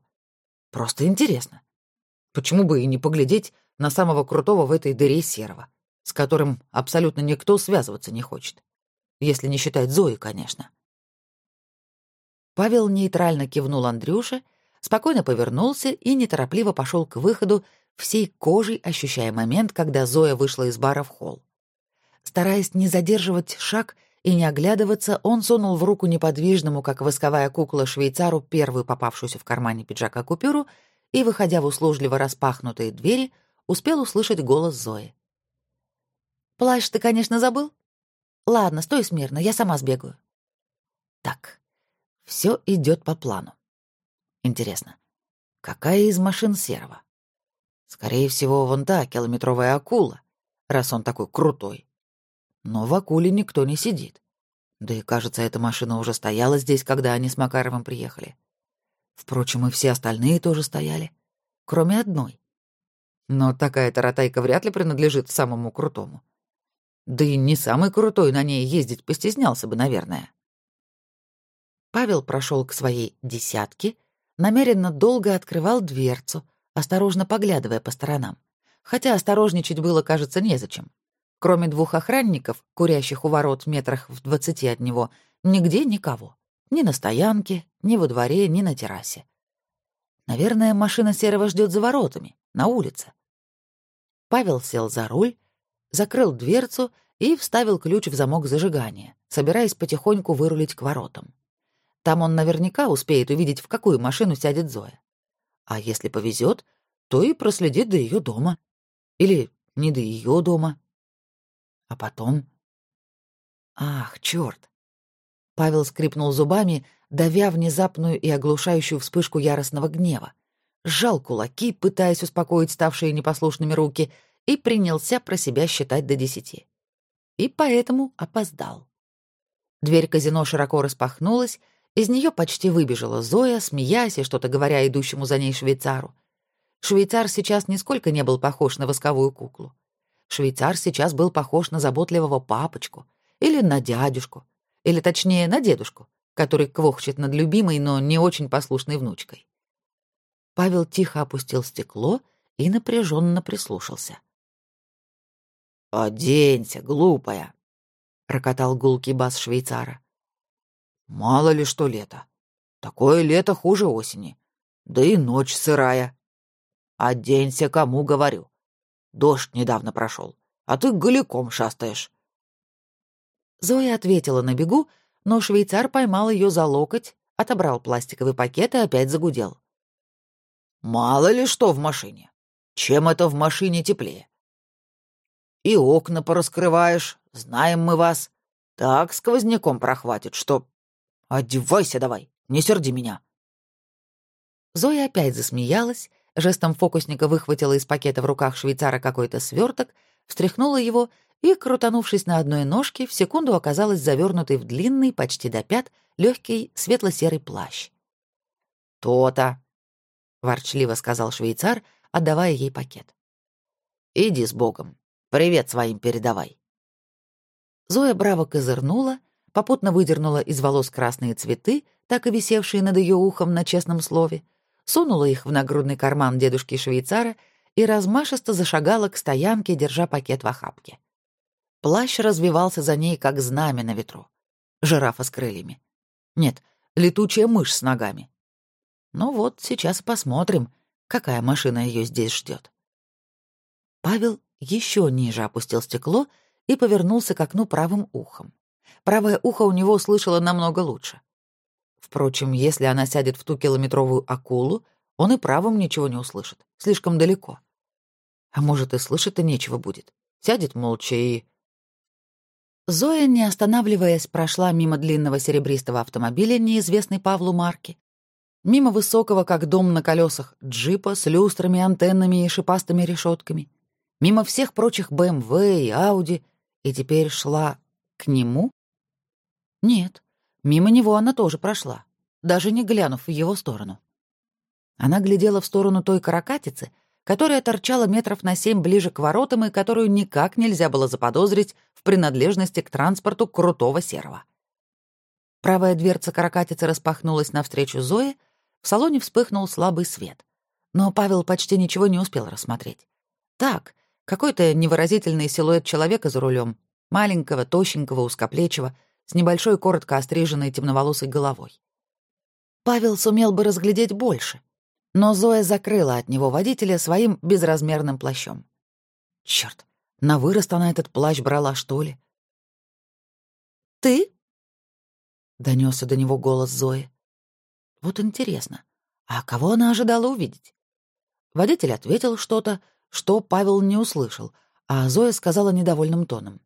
Speaker 1: Просто интересно. Почему бы и не поглядеть на самого крутого в этой дыре серого, с которым абсолютно никто связываться не хочет? Если не считать Зои, конечно. Павел нейтрально кивнул Андрюше, спокойно повернулся и неторопливо пошел к выходу, всей кожей ощущая момент, когда Зоя вышла из бара в холл. Стараясь не задерживать шаг, и не оглядываться, он сунул в руку неподвижному, как восковая кукла, швейцару первую попавшуюся в кармане пиджака купюру и, выходя в услужливо распахнутые двери, успел услышать голос Зои. «Плащ ты, конечно, забыл? Ладно, стой смирно, я сама сбегаю». Так, все идет по плану. Интересно, какая из машин серого? Скорее всего, вон та километровая акула, раз он такой крутой. Но в акуле никто не сидит. Да и, кажется, эта машина уже стояла здесь, когда они с Макаровым приехали. Впрочем, и все остальные тоже стояли, кроме одной. Но такая таратайка вряд ли принадлежит самому крутому. Да и не самый крутой на ней ездить постеснялся бы, наверное. Павел прошел к своей «десятке», намеренно долго открывал дверцу, осторожно поглядывая по сторонам. Хотя осторожничать было, кажется, незачем. Кроме двух охранников, курящих у ворот метрах в двадцати от него, нигде никого. Ни на стоянке, ни во дворе, ни на террасе. Наверное, машина Серого ждет за воротами, на улице. Павел сел за руль, закрыл дверцу и вставил ключ в замок зажигания, собираясь потихоньку вырулить к воротам. Там он наверняка успеет увидеть, в какую машину сядет Зоя. А если повезет, то и проследит до ее дома. Или не до ее дома, а потом... Ах, черт! Павел скрипнул зубами, давя внезапную и оглушающую вспышку яростного гнева. Сжал кулаки, пытаясь успокоить ставшие непослушными руки, и принялся про себя считать до десяти. И поэтому опоздал. Дверь казино широко распахнулась, из нее почти выбежала Зоя, смеясь и что-то говоря идущему за ней швейцару. Швейцар сейчас нисколько не был похож на восковую куклу. Швейцар сейчас был похож на заботливого папочку или на дядюшку, или точнее на дедушку, который квохчет над любимой, но не очень послушной внучкой. Павел тихо опустил стекло и напряженно прислушался. «Оденься, глупая!» — рокотал гулкий бас швейцара. «Мало ли что лето. Такое лето хуже осени. Да и ночь сырая. Оденься, кому говорю. Дождь недавно прошел, а ты голиком шастаешь». Зоя ответила на бегу, но швейцар поймал ее за локоть,
Speaker 2: отобрал пластиковый пакет и опять загудел.
Speaker 3: «Мало ли что в машине. Чем это в машине теплее? И окна пораскрываешь, знаем мы вас. Так сквозняком прохватит, что... Одевайся давай, не серди меня».
Speaker 2: Зоя опять засмеялась, жестом фокусника выхватила из пакета в руках швейцара какой-то сверток, встряхнула его и, крутанувшись на одной ножке, в секунду оказалась завернутой в длинный, почти до пят, легкий светло-серый плащ.
Speaker 3: «То-то», —
Speaker 2: ворчливо сказал швейцар, отдавая ей пакет.
Speaker 3: «Иди с Богом. Привет своим передавай».
Speaker 2: Зоя браво козырнула, попутно выдернула из волос красные цветы, так и висевшие над ее ухом на честном слове, сунула их в нагрудный карман дедушки швейцара и размашисто зашагала к стоянке, держа пакет в охапке. Плащ развивался за ней, как знамя на ветру. Жирафа с крыльями. Нет, летучая мышь с ногами. Ну вот, сейчас посмотрим, какая машина ее здесь ждет. Павел еще ниже опустил стекло и повернулся к окну правым ухом. Правое ухо у него слышало намного лучше. Впрочем, если она сядет в ту километровую акулу, он и правым ничего не услышит, слишком далеко. А может, и слышать-то нечего будет. Сядет молча и... Зоя, не останавливаясь, прошла мимо длинного серебристого автомобиля неизвестной Павлу марки, мимо высокого, как дом на колесах, джипа с люстрами, антеннами и шипастыми решетками, мимо всех прочих БМВ и Ауди, и теперь шла к нему? Нет, мимо него она тоже прошла, даже не глянув в его сторону. Она глядела в сторону той каракатицы, которая торчала метров на семь ближе к воротам и которую никак нельзя было заподозрить в принадлежности к транспорту крутого серого. Правая дверца каракатицы распахнулась навстречу Зое, в салоне вспыхнул слабый свет. Но Павел почти ничего не успел рассмотреть. Так, какой-то невыразительный силуэт человека за рулем, маленького, тощенького, узкоплечего, с небольшой коротко остриженной темноволосой головой. Павел сумел бы разглядеть больше, но Зоя закрыла от него водителя своим безразмерным плащом. Черт, на вырост она этот плащ брала, что ли? «Ты?» — донесся до него голос Зои. Вот интересно, а кого она ожидала увидеть? Водитель ответил что-то, что Павел не услышал, а Зоя сказала недовольным тоном.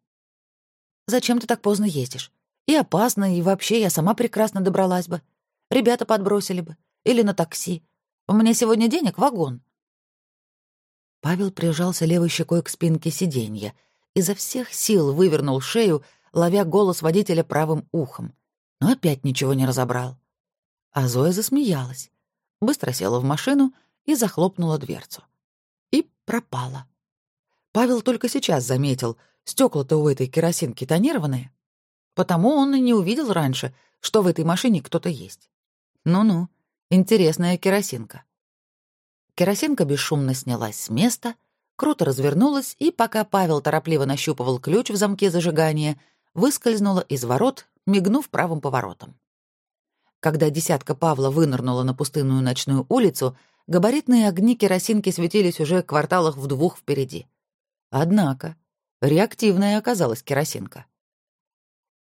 Speaker 2: «Зачем ты так поздно ездишь? И опасно, и вообще я сама прекрасно добралась бы. Ребята подбросили бы. Или на такси. У меня сегодня денег вагон». Павел прижался левой щекой к спинке сиденья, изо всех сил вывернул шею, ловя голос водителя правым ухом, но опять ничего не разобрал. А Зоя засмеялась, быстро села в машину и захлопнула дверцу. Пропала. Павел только сейчас заметил, стекла-то у этой керосинки тонированные. Потому он и не увидел раньше, что в этой машине кто-то есть. Ну-ну, интересная керосинка. Керосинка бесшумно снялась с места, круто развернулась, и пока Павел торопливо нащупывал ключ в замке зажигания, выскользнула из ворот, мигнув правым поворотом. Когда десятка Павла вынырнула на пустынную ночную улицу, габаритные огни керосинки светились уже кварталах в двух впереди. Однако реактивная оказалась керосинка.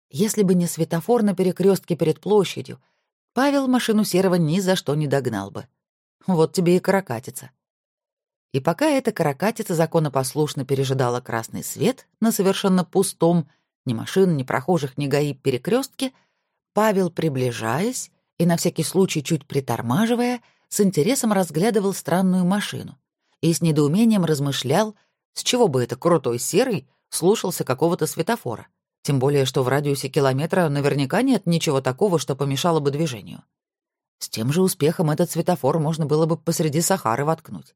Speaker 2: Если бы не светофор на перекрестке перед площадью, Павел машину Серого ни за что не догнал бы. Вот тебе и каракатица. И пока эта каракатица законопослушно пережидала красный свет на совершенно пустом, ни машин, ни прохожих, ни гаи перекрестке, Павел, приближаясь и на всякий случай чуть притормаживая, с интересом разглядывал странную машину и с недоумением размышлял, с чего бы это крутой серый слушался какого-то светофора, тем более что в радиусе километра наверняка нет ничего такого, что помешало бы движению. С тем же успехом этот светофор можно было бы посреди Сахары воткнуть.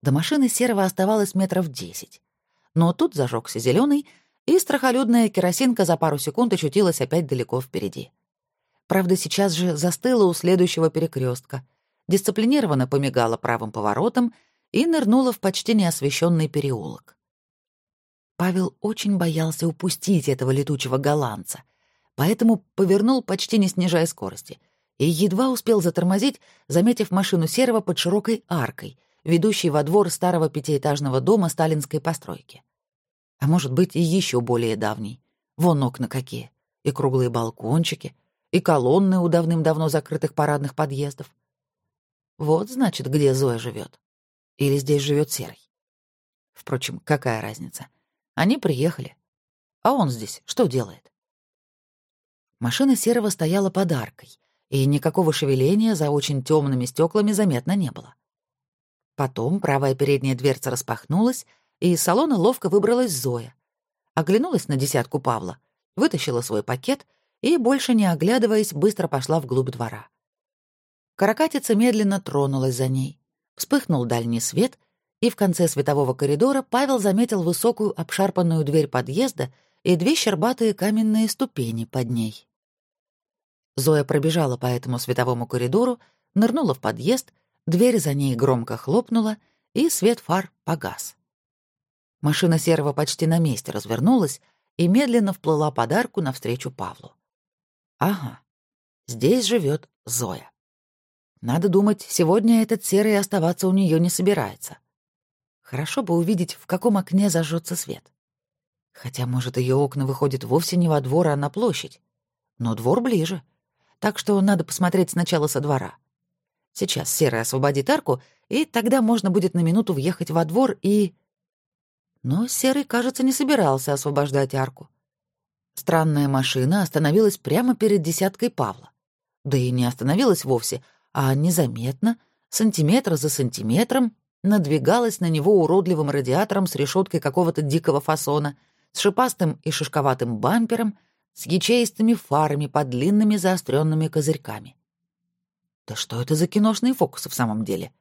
Speaker 2: До машины серого оставалось метров десять. Но тут зажегся зеленый, и страхолюдная керосинка за пару секунд очутилась опять далеко впереди. Правда, сейчас же застыла у следующего перекрестка, дисциплинированно помигала правым поворотом и нырнула в почти неосвещенный переулок. Павел очень боялся упустить этого летучего голландца, поэтому повернул, почти не снижая скорости, и едва успел затормозить, заметив машину серого под широкой аркой, ведущей во двор старого пятиэтажного дома сталинской постройки а может быть и еще более давний. Вон окна какие, и круглые балкончики, и колонны у давным-давно закрытых парадных подъездов. Вот, значит, где Зоя живет. Или здесь живет Серый. Впрочем, какая разница? Они приехали. А он здесь что делает? Машина Серого стояла под аркой, и никакого шевеления за очень темными стеклами заметно не было. Потом правая передняя дверца распахнулась, и из салона ловко выбралась Зоя. Оглянулась на десятку Павла, вытащила свой пакет и, больше не оглядываясь, быстро пошла вглубь двора. Каракатица медленно тронулась за ней. Вспыхнул дальний свет, и в конце светового коридора Павел заметил высокую обшарпанную дверь подъезда и две щербатые каменные ступени под ней. Зоя пробежала по этому световому коридору, нырнула в подъезд, дверь за ней громко хлопнула, и свет фар погас. Машина Серого почти на месте развернулась и медленно вплыла под арку навстречу Павлу. Ага, здесь живет Зоя. Надо думать, сегодня этот серый оставаться у нее не собирается. Хорошо бы увидеть, в каком окне зажжется свет. Хотя, может, ее окна выходят вовсе не во двор, а на площадь. Но двор ближе. Так что надо посмотреть сначала со двора. Сейчас серый освободит арку, и тогда можно будет на минуту въехать во двор и... Но серый, кажется, не собирался освобождать арку. Странная машина остановилась прямо перед десяткой Павла. Да и не остановилась вовсе, а незаметно, сантиметр за сантиметром, надвигалась на него уродливым радиатором с решеткой какого-то дикого фасона, с шипастым и шишковатым бампером, с ячеистыми фарами под длинными заостренными козырьками. Да что это за киношные фокусы в самом деле?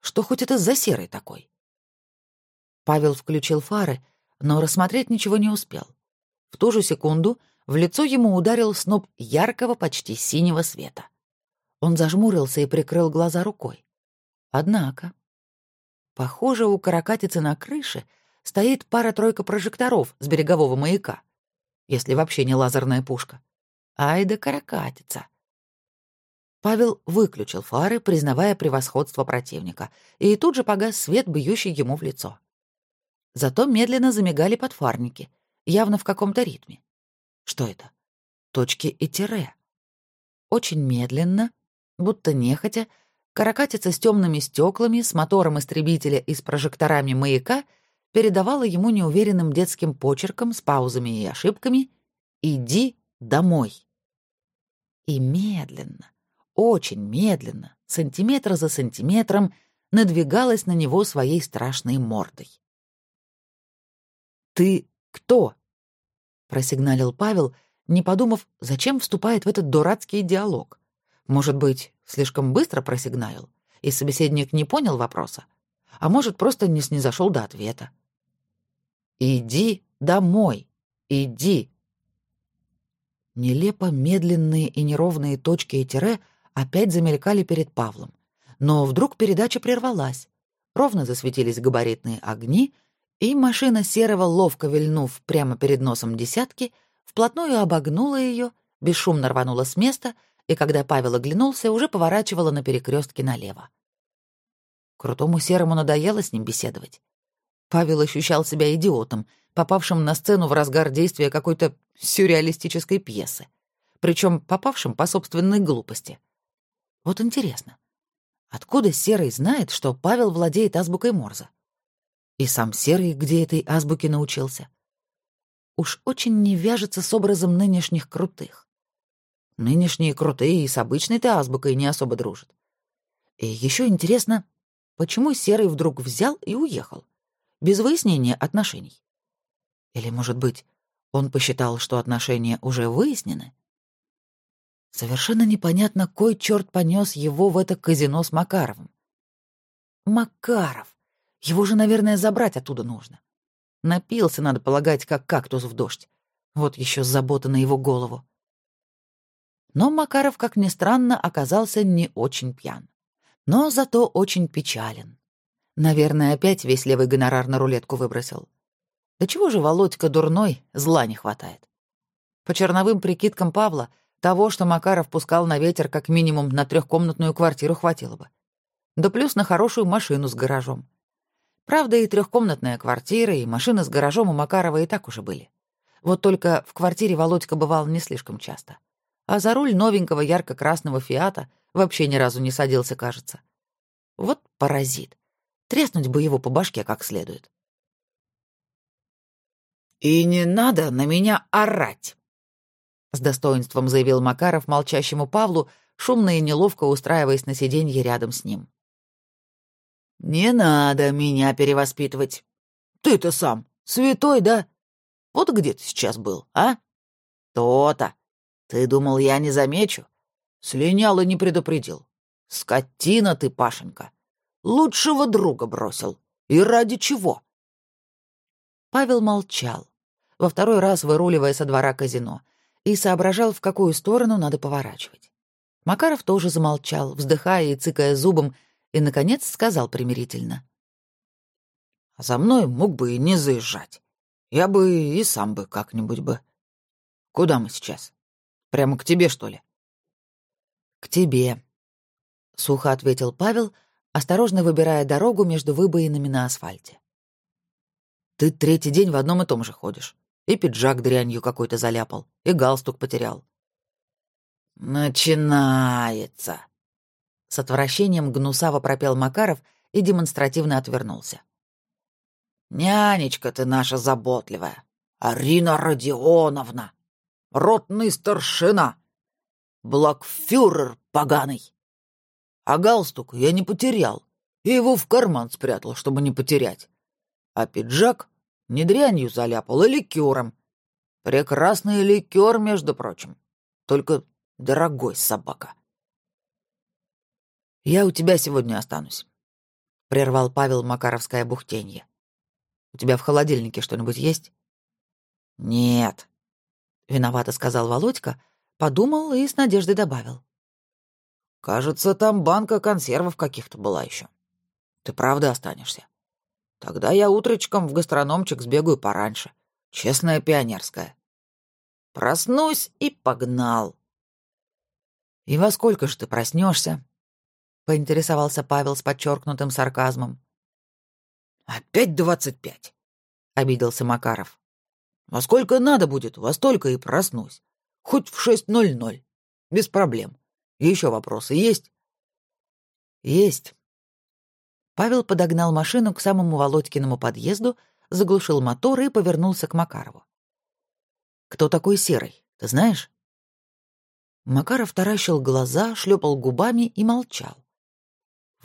Speaker 2: Что хоть это за серый такой? Павел включил фары, но рассмотреть ничего не успел. В ту же секунду в лицо ему ударил сноп яркого, почти синего света. Он зажмурился и прикрыл глаза рукой. Однако, похоже, у каракатицы на крыше стоит пара-тройка прожекторов с берегового маяка, если вообще не лазерная пушка. Ай да каракатица! Павел выключил фары, признавая превосходство противника, и тут же погас свет, бьющий ему в лицо. Зато медленно замигали подфарники, явно в каком-то ритме. Что это? Точки и тире. Очень медленно, Будто нехотя, каракатица с темными стеклами, с мотором истребителя и с прожекторами маяка передавала ему неуверенным детским почерком с паузами и ошибками «Иди домой». И медленно, очень медленно, сантиметр за сантиметром, надвигалась на него своей страшной мордой. «Ты кто?» — просигналил Павел, не подумав, зачем вступает в этот дурацкий диалог. Может быть, слишком быстро просигналил, и собеседник не понял вопроса, а может, просто не снизошел до ответа. «Иди домой! Иди!» Нелепо медленные и неровные точки и тире опять замелькали перед Павлом. Но вдруг передача прервалась. Ровно засветились габаритные огни, и машина серого, ловко вильнув прямо перед носом десятки, вплотную обогнула ее, бесшумно рванула с места и когда Павел оглянулся, уже поворачивала на перекрестке налево. Крутому серому надоело с ним беседовать. Павел ощущал себя идиотом, попавшим на сцену в разгар действия какой-то сюрреалистической пьесы, причем попавшим по собственной глупости. Вот интересно, откуда Серый знает, что Павел владеет азбукой Морзе? И сам Серый где этой азбуке научился? Уж очень не вяжется с образом нынешних крутых. Нынешние крутые и с обычной-то азбукой не особо дружат. И еще интересно, почему Серый вдруг взял и уехал? Без выяснения отношений. Или, может быть, он посчитал, что отношения уже выяснены? Совершенно непонятно, кой черт понес его в это казино с Макаровым. Макаров! Его же, наверное, забрать оттуда нужно. Напился, надо полагать, как кактус в дождь. Вот еще забота на его голову. Но Макаров, как ни странно, оказался не очень пьян. Но зато очень печален. Наверное, опять весь левый гонорар на рулетку выбросил. Да чего же Володька дурной, зла не хватает. По черновым прикидкам Павла, того, что Макаров пускал на ветер, как минимум на трехкомнатную квартиру хватило бы. Да плюс на хорошую машину с гаражом. Правда, и трехкомнатная квартира, и машина с гаражом у Макарова и так уже были. Вот только в квартире Володька бывал не слишком часто а за руль новенького ярко-красного «Фиата» вообще ни разу не садился, кажется. Вот паразит. Треснуть бы его по башке как следует.
Speaker 3: «И не надо на меня орать!»
Speaker 2: С достоинством заявил Макаров молчащему Павлу, шумно и неловко устраиваясь на сиденье рядом с ним.
Speaker 3: «Не надо меня перевоспитывать. Ты-то сам святой, да? Вот где ты сейчас был, а? То-то. Ты думал, я не замечу? Слинял и не предупредил. Скотина ты, Пашенька. Лучшего друга бросил. И ради чего?»
Speaker 2: Павел молчал, во второй раз выруливая со двора казино, и соображал, в какую сторону надо поворачивать. Макаров тоже замолчал, вздыхая и цыкая зубом, и, наконец, сказал примирительно.
Speaker 3: «А за мной мог бы и не заезжать. Я бы и сам бы как-нибудь бы. Куда мы сейчас? Прямо к тебе, что ли?»
Speaker 2: «К тебе», — сухо ответил Павел, осторожно выбирая дорогу между выбоинами на асфальте.
Speaker 3: «Ты третий день в одном и том же ходишь. И пиджак дрянью какой-то заляпал, и галстук потерял. «Начинается!»
Speaker 2: С отвращением гнусаво пропел Макаров и демонстративно отвернулся.
Speaker 3: «Нянечка ты наша заботливая, Арина Родионовна, ротный старшина, блокфюрер поганый. А галстук я не потерял, и его в карман спрятал, чтобы не потерять. А пиджак не дрянью заляпал, а ликером. Прекрасный ликер, между прочим. Только дорогой собака. «Я у тебя сегодня останусь», — прервал Павел Макаровское бухтенье. «У тебя в холодильнике что-нибудь есть?» «Нет», — виновато сказал Володька, подумал и с надеждой добавил. «Кажется, там банка консервов каких-то была еще. Ты правда останешься? Тогда я утречком в гастрономчик сбегаю пораньше. Честная пионерская. Проснусь и погнал». «И во сколько же ты проснешься? Поинтересовался Павел с подчеркнутым сарказмом. «Опять двадцать пять», — обиделся Макаров. «Во сколько надо будет, во столько и проснусь. Хоть в шесть ноль ноль. Без проблем. Еще вопросы есть?» «Есть». Павел подогнал машину к самому Володькиному подъезду, заглушил мотор и повернулся к Макарову. «Кто такой Серый, ты знаешь?» Макаров таращил глаза, шлепал губами и молчал.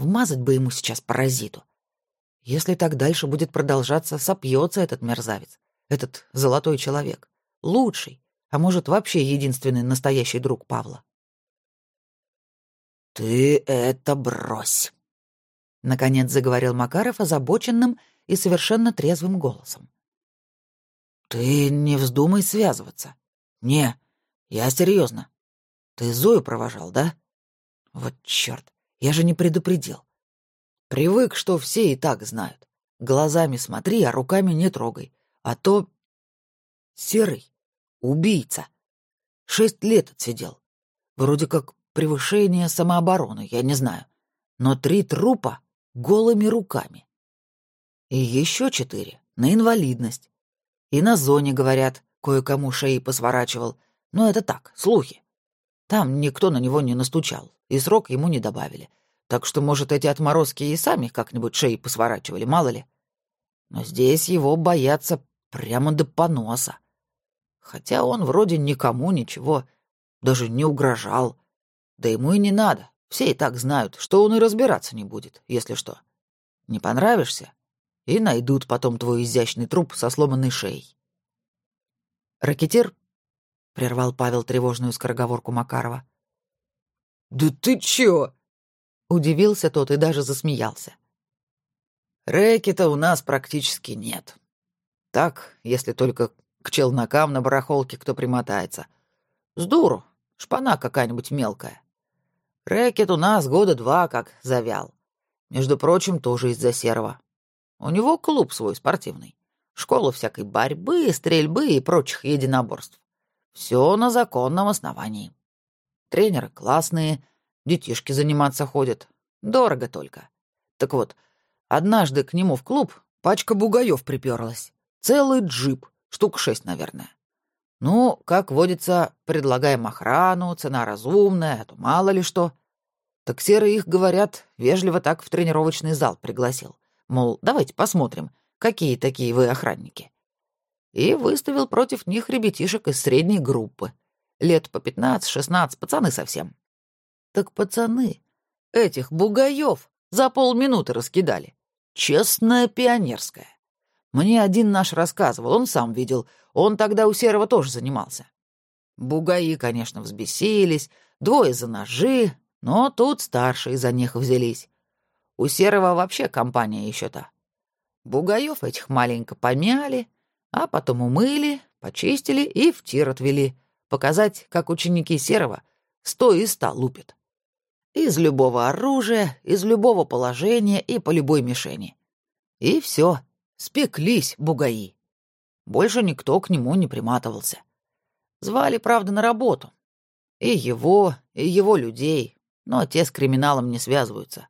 Speaker 3: Вмазать бы ему сейчас паразиту. Если так дальше будет продолжаться, сопьется этот мерзавец, этот золотой человек. Лучший, а может, вообще единственный настоящий друг Павла. «Ты это брось!»
Speaker 2: — наконец заговорил Макаров озабоченным и совершенно трезвым голосом.
Speaker 3: «Ты не вздумай связываться. Не, я серьезно. Ты Зою провожал, да? Вот черт, я же не предупредил. Привык, что все и так знают. Глазами смотри, а руками не трогай. А то... Серый. Убийца. Шесть лет отсидел. Вроде как превышение самообороны, я не знаю. Но три трупа голыми руками. И еще четыре на инвалидность. И на зоне, говорят, кое-кому шеи посворачивал. Но это так, слухи. Там никто на него не настучал, и срок ему не добавили. Так что, может, эти отморозки и сами как-нибудь шеи посворачивали, мало ли. Но здесь его боятся прямо до поноса. Хотя он вроде никому ничего даже не угрожал. Да ему и не надо. Все и так знают, что он и разбираться не будет, если что. Не понравишься? И найдут потом твой изящный труп со сломанной шеей. Ракетир — прервал Павел тревожную скороговорку Макарова. «Да ты чё?» — удивился тот и даже засмеялся. «Рэкета у нас практически нет. Так, если только к челнокам на барахолке кто примотается. С дуру, шпана какая-нибудь мелкая. Рэкет у нас года два как завял. Между прочим, тоже из-за серого. У него клуб свой спортивный. Школа всякой борьбы, стрельбы и прочих единоборств. Все на законном основании. Тренеры классные, детишки заниматься ходят. Дорого только. Так вот, однажды к нему в клуб пачка бугаев приперлась. Целый джип, штук шесть, наверное. Ну, как водится, предлагаем охрану, цена разумная, а то мало ли что. Так Серый их, говорят, вежливо так в тренировочный зал пригласил. Мол, давайте посмотрим, какие такие вы охранники. И выставил против них ребятишек из средней группы. Лет по 15-16, пацаны совсем. Так пацаны, этих бугаев за полминуты раскидали. Честная пионерская. Мне один наш рассказывал, он сам видел, он тогда у Серого тоже занимался. Бугаи, конечно, взбесились, двое за ножи, но тут старшие за них взялись. У Серого вообще компания еще та. Бугаев этих маленько помяли, а потом умыли, почистили и в тир отвели, показать, как ученики Серого сто и ста лупят. Из любого оружия, из любого положения и по любой мишени. И все, спеклись бугаи. Больше никто к нему не приматывался. Звали, правда, на работу. И его, и его людей, но те с криминалом не связываются.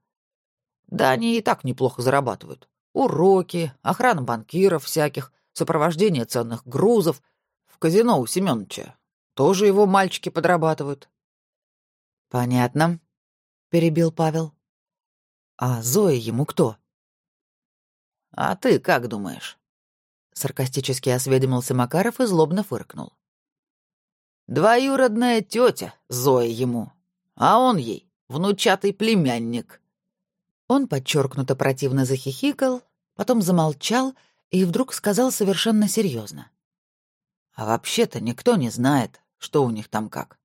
Speaker 3: Да, они и так неплохо зарабатывают. Уроки, охрана банкиров всяких, сопровождение ценных грузов. В казино у Семёныча тоже его мальчики подрабатывают.
Speaker 2: «Понятно», — перебил Павел. «А Зоя ему кто?»
Speaker 3: «А ты как думаешь?»
Speaker 2: Саркастически осведомился Макаров и злобно фыркнул.
Speaker 3: «Двоюродная тетя Зоя ему, а он ей внучатый племянник».
Speaker 2: Он подчеркнуто противно захихикал, потом замолчал и вдруг сказал совершенно серьезно:
Speaker 3: «А вообще-то никто не знает, что у них там как.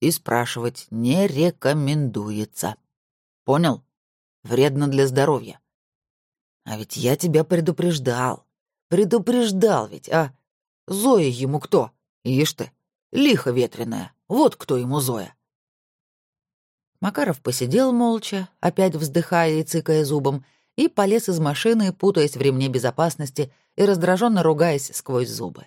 Speaker 3: И спрашивать не рекомендуется. Понял? Вредно для здоровья. А ведь я тебя предупреждал. Предупреждал ведь, а? Зоя ему кто? Ишь ты, лихо ветреная. Вот кто ему Зоя.
Speaker 2: Макаров посидел молча, опять вздыхая и цыкая зубом, и полез из машины, путаясь в ремне безопасности и раздраженно ругаясь сквозь зубы.